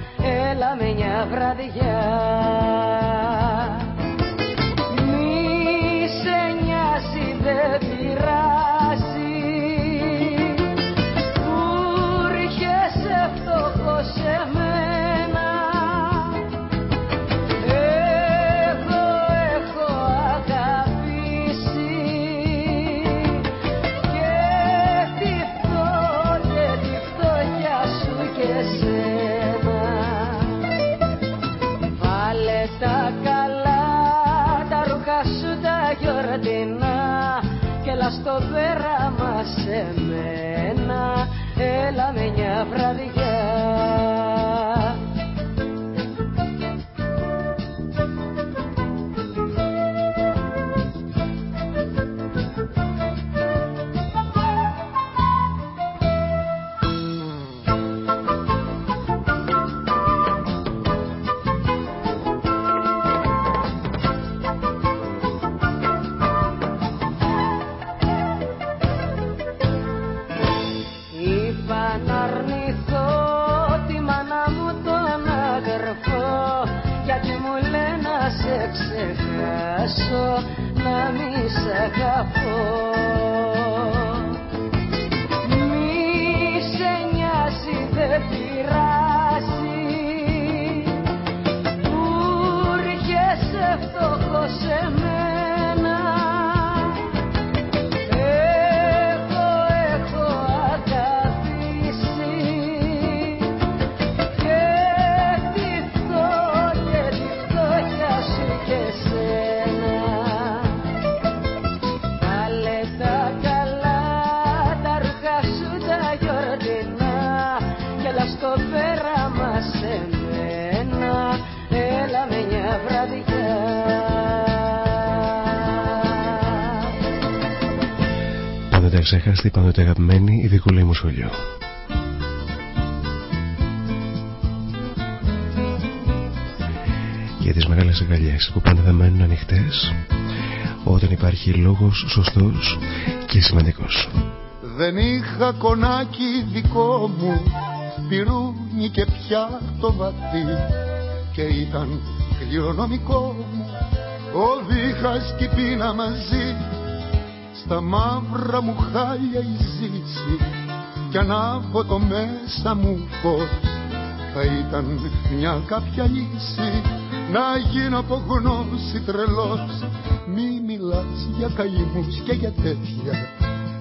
έλα με μια βραδιά. Στο πέραμα σε μένα. Έλα με μια βραδιά ξέχαστη πάντοτε αγαπημένη η δικούλα μου σχολείο. Για τις μεγάλες αγκαλιές που πάντα θα μένουν ανοιχτές όταν υπάρχει λόγος σωστός και σημαντικός. Δεν είχα κονάκι δικό μου πυρούνι και πια το βαθύ και ήταν κληρονομικό μου ο δίχας και πίνα μαζί στα μαύρα μου χάλια η ζήση κι ανάβω το μέσα μου φως θα ήταν μια κάποια λύση. Να γίνω από γνώση τρελός μη μιλάς για καημούς και για τέτοια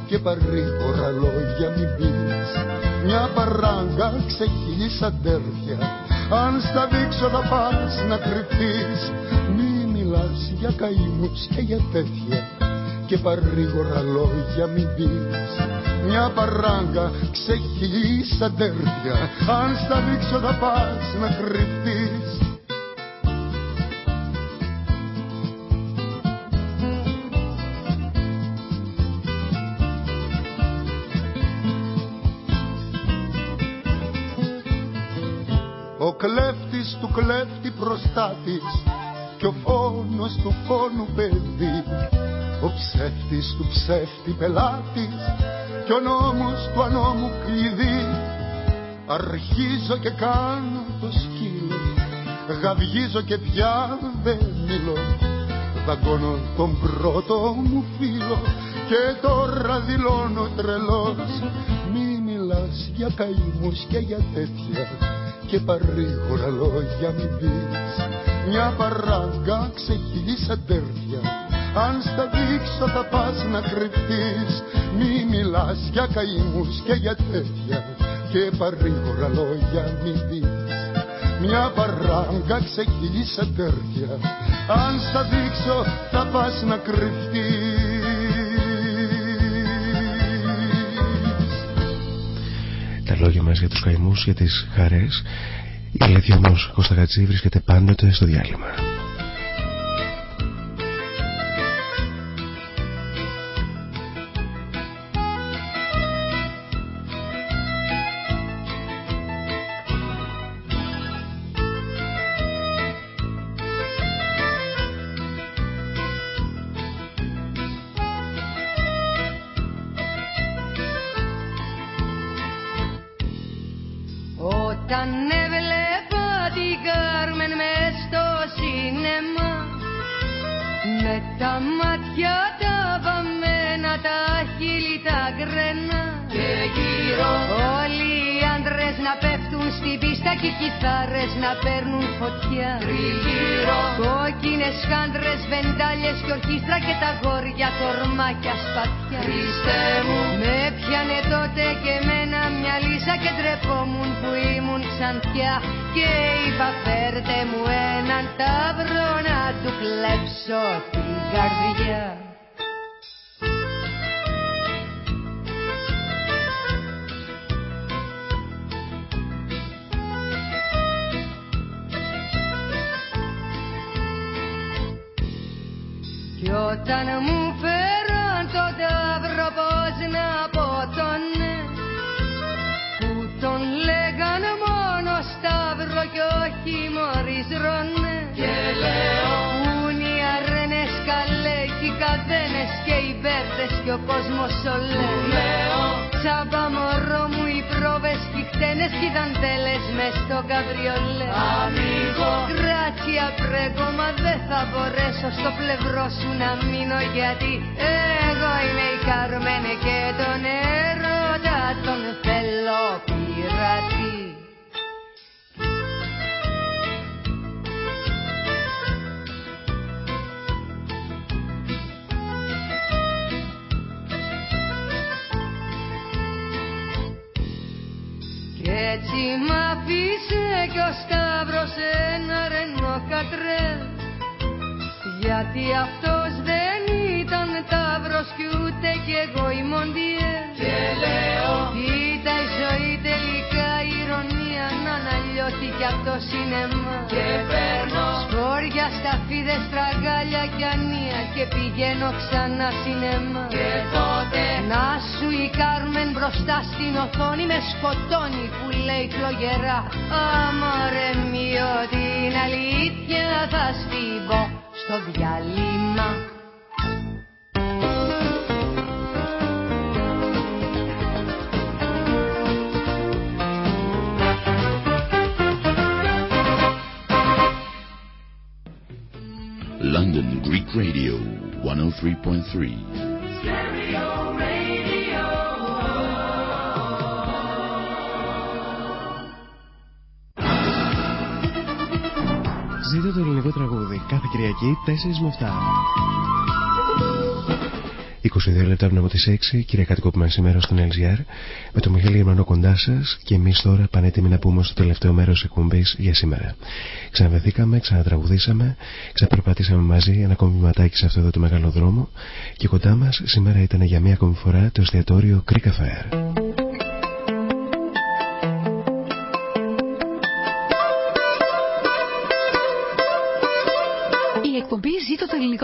και παρήγορα λόγια μην πεις μια παράγκα ξεχύλεις αντέρφια αν στα δείξω θα πας να κρυφτείς. Μη μιλάς για καημούς και για τέτοια και παρήγορα λόγια μην πεις. Μια παράγκα ξεχυλείς αντέρφια αν στα δείξω θα πας να κρυφτείς. Ο κλέφτης του κλέφτη προστάτης και ο φόνος του φόνου παιδί ο ψεύτης του ψεύτη πελάτης και ο νόμος του ανώμου κλειδί. Αρχίζω και κάνω το σκύλο γαυγίζω και πια δεν μιλώ. Δαγκώνω τον πρώτο μου φίλο και τώρα δηλώνω τρελός. Μη μιλάς για καημούς και για τέτοια και παρήγορα λόγια μην πεις. Μια παράγκα ξεχυλής αντέρφια αν στα δείξω θα πας να κρυφτείς Μη μιλάς για καημούς και για τέτοια Και παρήγορα λόγια μη δεις Μια παράγκα ξεχύλεις ατέρια Αν στα δείξω θα πας να κρυφτείς Τα λόγια μας για τους καημούς, για τις χαρές η αλήθεια όμως Κώστα Γατζή βρίσκεται πάντοτε στο διάλειμμα. Γιατί αυτός δεν ήταν ταύρος κι ούτε κι εγώ η Μοντιέ και λέω ήταν η ζωή τελικά η ηρωνία να αναλιώθει κι αυτό σινεμά και παίρνω σκόρια στα φίδες τραγάλια κι ανία και πηγαίνω ξανά σινεμά. Και τότε να σου η Κάρμεν μπροστά στην οθόνη με σκοτώνει που λέει φλογερά Αμόρε μη την αλήθεια θα στείλω στο διαλύμα London Greek Radio 103.3. Ζείτε το ελληνικό τραγούδι κάθε Κυριακή 4 με 7. 22 λεπτά πριν από τις 6, Κυριακάτικο που σήμερα στον LGR, με τον Μιχαήλ Γερμανό κοντά σας και εμείς τώρα πανέτοιμοι να πούμε στο τελευταίο μέρος της εκπομπής για σήμερα. Ξαναβεθήκαμε, ξανατραγουδήσαμε, ξαναπερπατήσαμε μαζί ένα ακόμη βηματάκι σε αυτό εδώ το μεγάλο δρόμο και κοντά μας σήμερα ήταν για μία ακόμη φορά το εστιατόριο Creek Affair.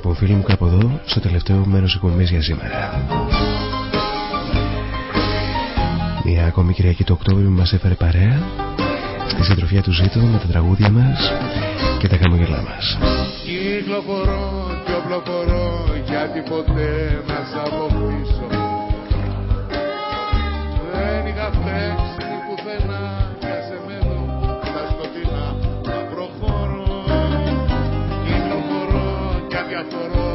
Λοιπόν φίλοι μου κάπου εδώ στο τελευταίο μέρος εκπομπής για σήμερα. Μια ακόμη Κυριακή του Οκτώβριου που μας έφερε παρέα στη συντροφιά του Ζήτου με τα τραγούδια μας και τα χαμογελά μας. Κυκλοφορώ και οπλοφορώ γιατί ποτέ να σ' αποκτήσω Δεν είχα φταίξει adoró.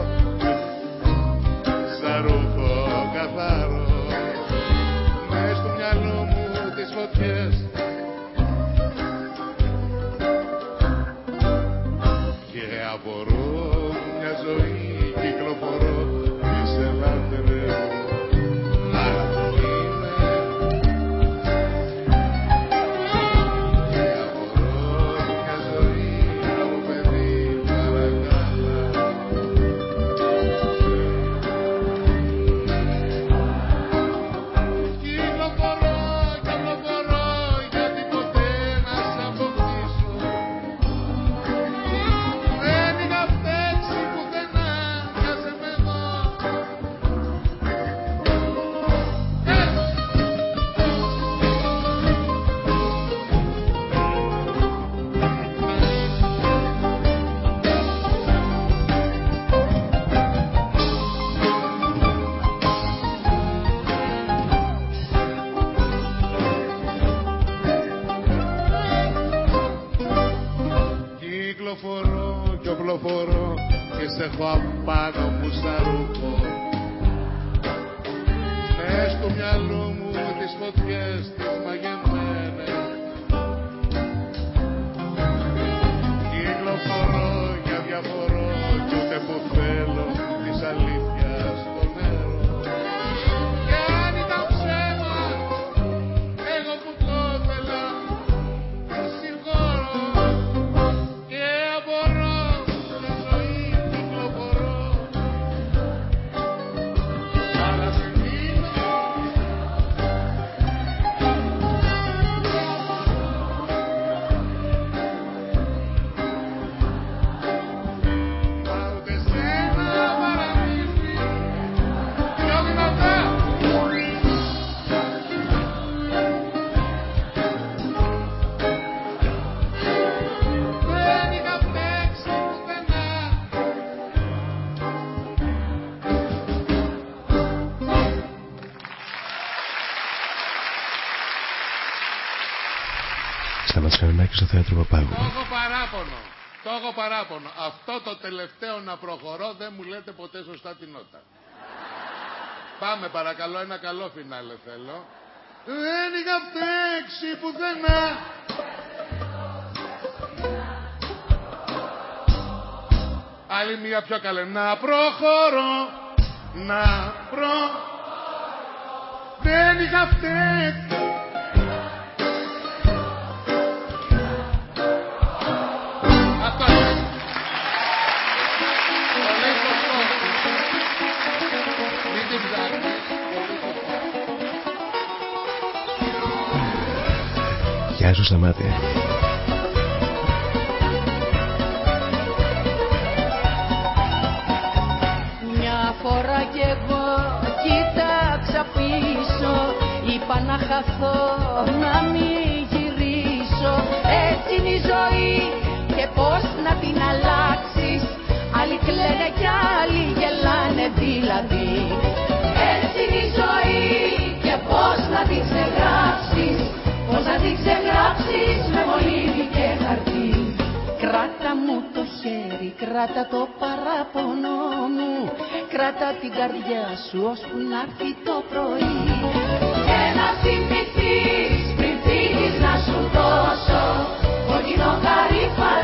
استغفار Κασαρονάκη στο θέατρο Παπάγου. Το έχω παράπονο. Το έχω παράπονο. Αυτό το τελευταίο να προχωρώ δεν μου λέτε ποτέ σωστά την νότα. Πάμε παρακαλώ, ένα καλό φινάλε θέλω. Δεν είχα φταίξει πουθενά. Άλλη μία πιο καλή. Να προχωρώ, να προ... Δεν είχα φταίξει. Σταμάτη. Μια φορά κι εγώ κοίταξα πίσω Είπα να χαθώ, να μην γυρίσω. Έτσι είναι η ζωή και πώς να την αλλάξεις. Άλλοι κλαίνε κι άλλοι γελάνε δηλαδή. Έτσι είναι η ζωή και πώς να την ξεγράψεις. Πώς να την ξεγράψεις κράτα το παράπονο μου. Κράτα την καρδιά σου ώσπου να έρθει το πρωί. Και να θυμηθείς πριν φύγεις να σου δώσω Κόκκινο γαρίφαλο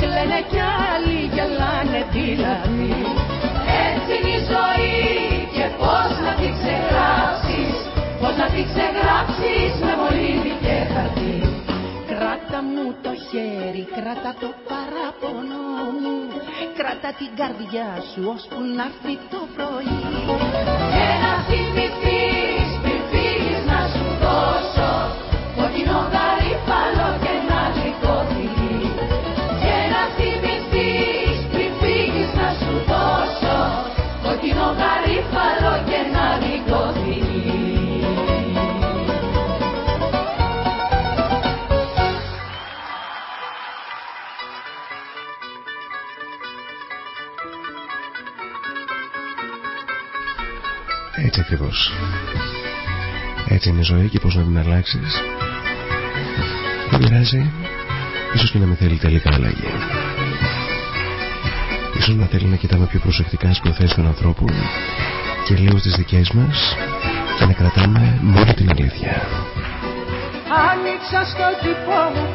κλαίνε κι άλλοι γελάνε δηλαδή Έτσι είναι η ζωή και πώς να την ξεγράψεις. Πώς να την ξεγράψεις με μολύβι και χαρτί. Κράτα μου το χέρι, κράτα το παράπονο μου. Κράτα την καρδιά σου ώσπου να έρθει το πρωί. Και Έτσι είναι η ζωή και πώς να την αλλάξεις. Δεν πειράζει. Ίσως και να μην θέλει τελικά αλλαγή. Ίσως να θέλει να κοιτάμε πιο προσεκτικά στις προθέσεις των ανθρώπων και λίγο στις δικές μας και να κρατάμε μόνο την αλήθεια. Άνοιξα στο κήπο μου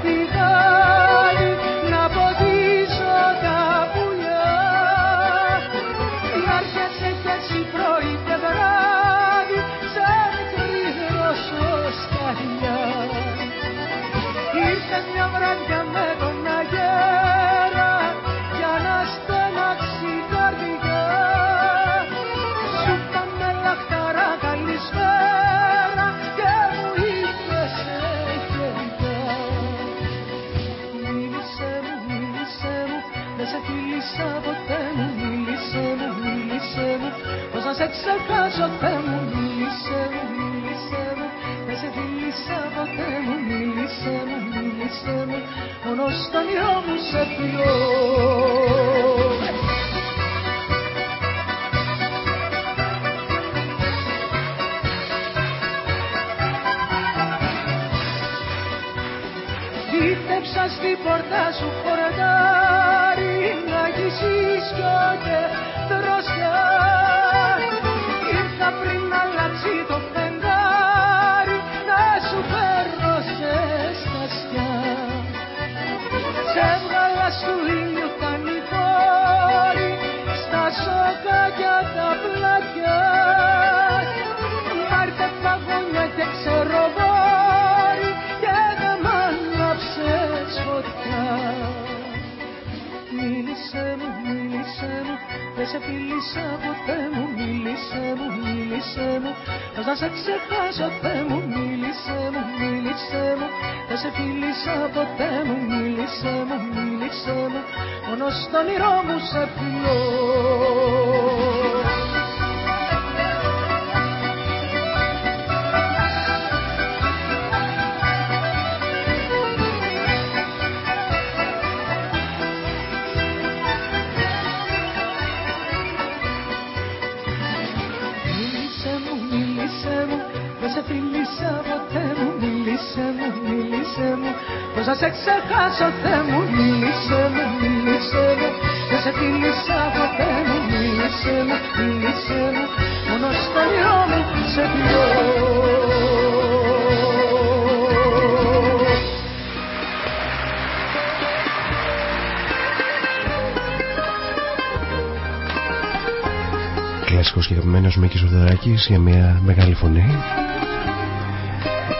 Μίκης Οδωράκης για μια μεγάλη φωνή.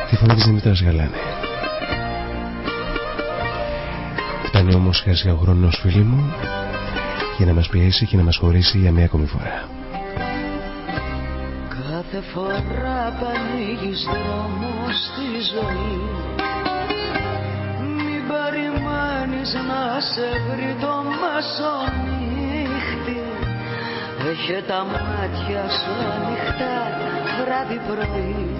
Τη φωνή της Δημήτρας Γαλάνη. Φτάνει όμως χάσει ο χρόνος φίλοι μου για να μας πιέσει και να μας χωρίσει για μία ακόμη φορά. Κάθε φορά που ανοίγεις δρόμο στη ζωή Μην περιμένεις να σε βρει το μεσονύχτη Έχε τα μάτια σου ανοιχτά βράδυ πρωί.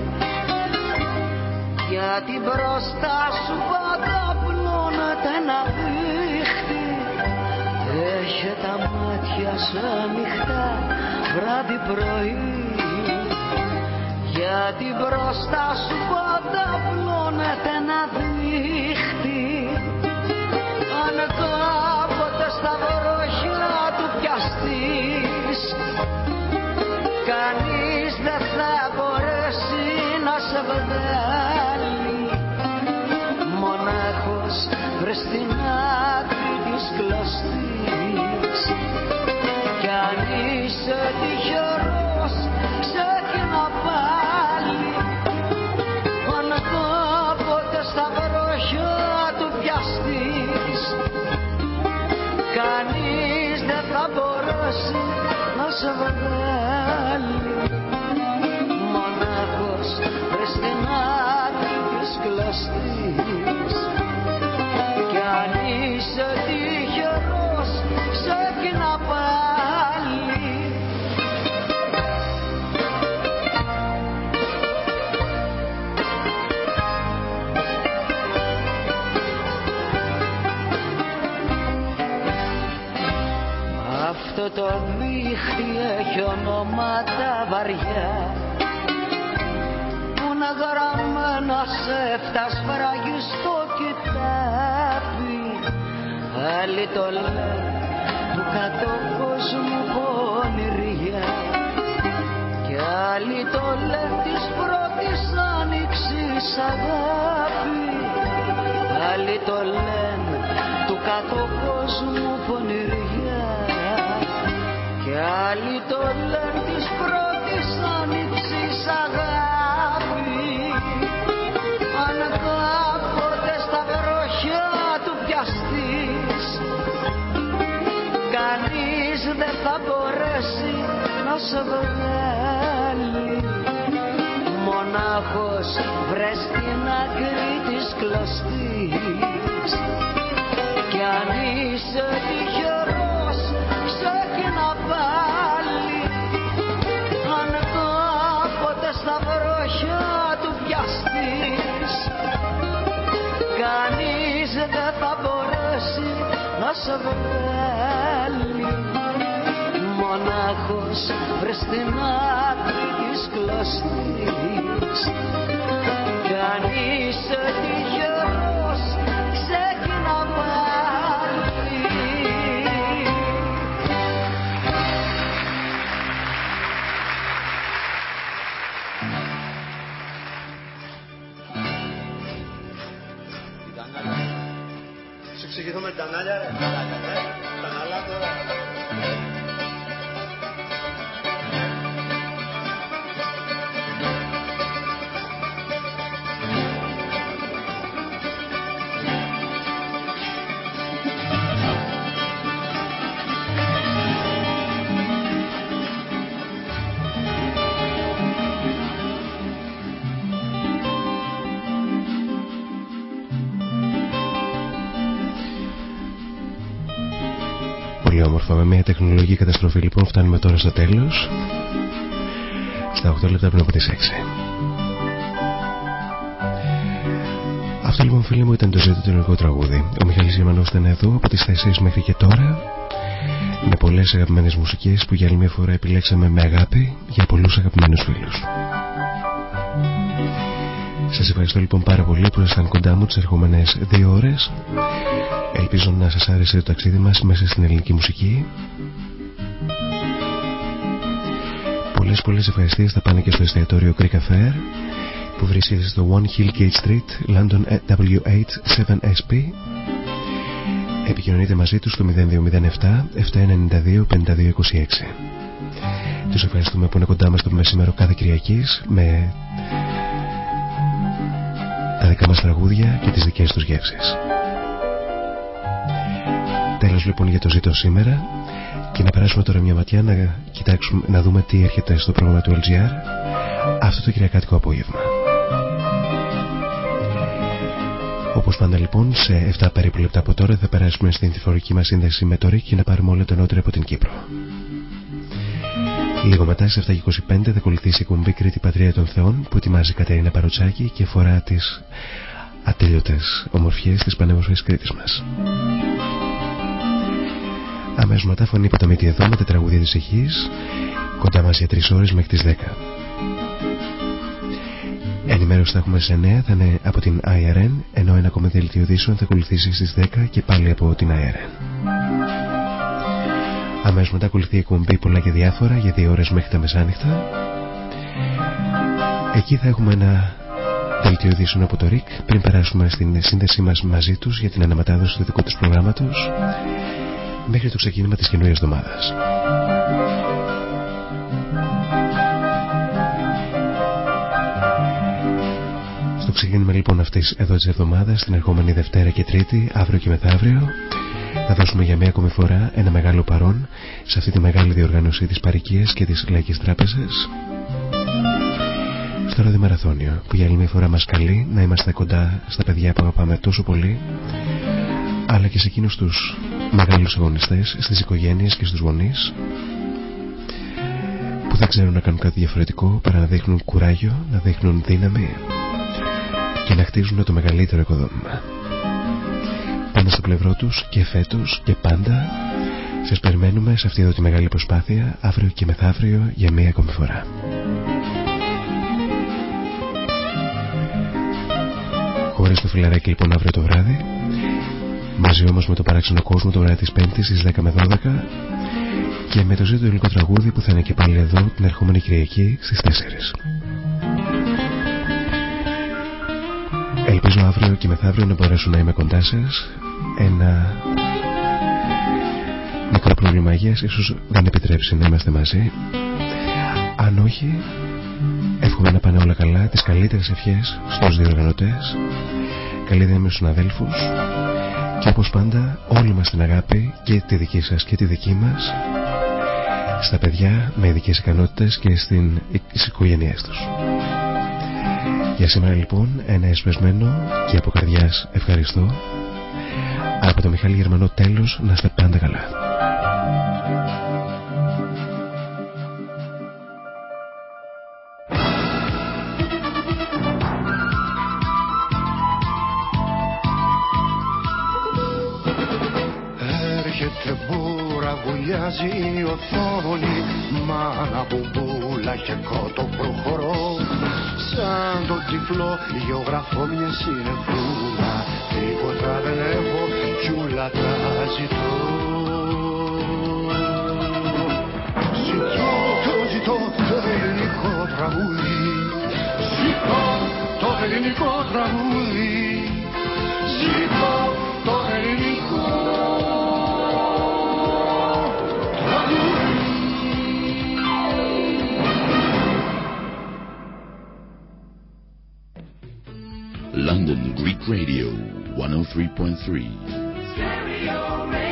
Γιατί μπροστά σου πάντα πλώνεται ένα δίχτυ Έχε τα μάτια σου ανοιχτά βράδυ πρωί. Γιατί μπροστά σου πάντα πλώνεται ένα δίχτυ Αν κάποτε στα βροχιά του πιαστείς Κανείς δεν θα μπορέσει να σε βγάλει. Μονάχος βρες στην άκρη της κλωστής ονόματα βαριά. Που είναι γραμμένα σε φτασφράγει στο κοιτάπι. Άλλοι το λένε του κάτω κόσμου πονηριά. Κι άλλοι το λένε της πρώτης άνοιξης αγάπη. Άλλοι το λένε του κάτω κόσμου πονηριά. Κι άλλοι το λένε να σε βγάλει μονάχος βρες την άκρη της κλωστής. Κι αν είσαι τυχερός ξεκινά πάλι αν κάποτε στα βροχιά του πιαστείς κανείς δεν θα μπορέσει να σε βγάλει μονάχος βρες την άκρη της κλωστής. Κι μια τεχνολογική καταστροφή. Λοιπόν φτάνουμε τώρα στο τέλος. Στα 8 λεπτά πριν από τις 6 Αυτό λοιπόν φίλοι μου ήταν το ζήτο του ελληνικό τραγούδι. Ο Μιχάλης Γερμανός ήταν εδώ από τις 4 μέχρι και τώρα με πολλές αγαπημένες μουσικές που για άλλη μια φορά επιλέξαμε με αγάπη για πολλούς αγαπημένους φίλους. Σας ευχαριστώ λοιπόν πάρα πολύ που ήσασταν κοντά μου τις ερχόμενες δύο ώρες Ελπίζω να σας άρεσε το ταξίδι μας μέσα στην ελληνική μουσική. Πολλές πολλές ευχαριστίες θα πάνε και στο εστιατόριο Greek Affair που βρίσκεται στο One Hill Gate Street, London W8 7SP Επικοινωνείτε μαζί τους στο 0207 792 5226 Τους ευχαριστούμε που είναι κοντά μας το μεσημέρο κάθε Κυριακής με τα δικά μας τραγούδια και τις δικές τους γεύσεις. Τέλος λοιπόν για το ζήτο σήμερα και να περάσουμε τώρα μια ματιά να κοιτάξουμε, να δούμε τι έρχεται στο πρόγραμμα του LGR αυτό το κυριακάτικο απόγευμα. Όπως πάντα λοιπόν σε 7 περίπου λεπτά από τώρα θα περάσουμε στην τυφορική μας σύνδεση με το ΡΙΚ και να πάρουμε όλο το νότερο από την Κύπρο. Λίγο μετά στις 7.25 θα ακολουθήσει η κουμπί Κρήτη Πατρία των Θεών που ετοιμάζει η Κατερίνα Παροτσάκη και φορά τις ατέλειωτες ομορφιές της πανέμορφης Κρήτης μας. Αμέσως μετά φωνή ποταμίτη εδώ με τα τραγούδια της ηχής κοντά μας για 3 ώρες μέχρι τις 10. Ενημέρωση θα έχουμε σε 9 θα είναι από την IRN ενώ ένα ακόμα δελτίο ειδήσεων θα ακολουθήσει στις 10 και πάλι από την IRN. Αμέσως μετά ακολουθεί η εκπομπή πολλά και διάφορα για 2 ώρες μέχρι τα μεσάνυχτα. Εκεί θα έχουμε ένα δελτίο ειδήσεων από το ΡΙΚ πριν περάσουμε στην σύνδεσή μας μαζί τους για την αναμετάδοση του δικού τους προγράμματος μέχρι το ξεκίνημα της καινούριας εβδομάδας. Στο ξεκίνημα λοιπόν αυτής εδώ της εβδομάδας την ερχόμενη Δευτέρα και Τρίτη, αύριο και μεθαύριο θα δώσουμε για μία ακόμη φορά ένα μεγάλο παρόν σε αυτή τη μεγάλη διοργάνωση της Παρικίας και της Λαϊκής Τράπεζας στο ραδιομαραθώνιο που για άλλη μια φορά μας καλεί να είμαστε κοντά στα παιδιά που αγαπάμε τόσο πολύ αλλά και σε εκείνους τους μεγάλους αγωνιστές στις οικογένειες και στους γονείς που δεν ξέρουν να κάνουν κάτι διαφορετικό παρά να δείχνουν κουράγιο, να δείχνουν δύναμη και να χτίζουν το μεγαλύτερο οικοδόμημα. Πάμε στο πλευρό τους και φέτος και πάντα σας περιμένουμε σε αυτή εδώ τη μεγάλη προσπάθεια αύριο και μεθαύριο για μία ακόμη φορά. Χωρίς το φιλαράκι λοιπόν αύριο το βράδυ Μαζί όμως με το παράξενο κόσμο το βράδυ της Πέμπτης στις 10 με 12 και με το ζήτο υλικό τραγούδι που θα είναι και πάλι εδώ την ερχόμενη Κυριακή στις 4. Ελπίζω αύριο και μεθαύριο να μπορέσω να είμαι κοντά σας. Ένα μικρό πρόβλημα υγείας ίσως δεν επιτρέψει να είμαστε μαζί. Αν όχι εύχομαι να πάνε όλα καλά τις καλύτερες ευχές στους διοργανωτές καλή δύναμη στους αδέλφους και όπως πάντα όλοι μας την αγάπη και τη δική σας και τη δική μας στα παιδιά με ειδικές ικανότητες και στην, στις οικογένειές τους. Για σήμερα λοιπόν ένα εσπεσμένο και από καρδιάς ευχαριστώ από το Μιχάλη Γερμανό τέλος να είστε πάντα καλά. Οθόνη Μάνα μπουμπούλα και κότο προχωρώ. Σαν τον τυφλό γεωγραφώ μια συνεφούλα Τίποτα δεν έχω κι ούλα τα ζητώ. Ζητώ, το ζητώ το ελληνικό τραγούδι. Ζητώ το ελληνικό τραγούδι Radio 103.3. Stereo Radio.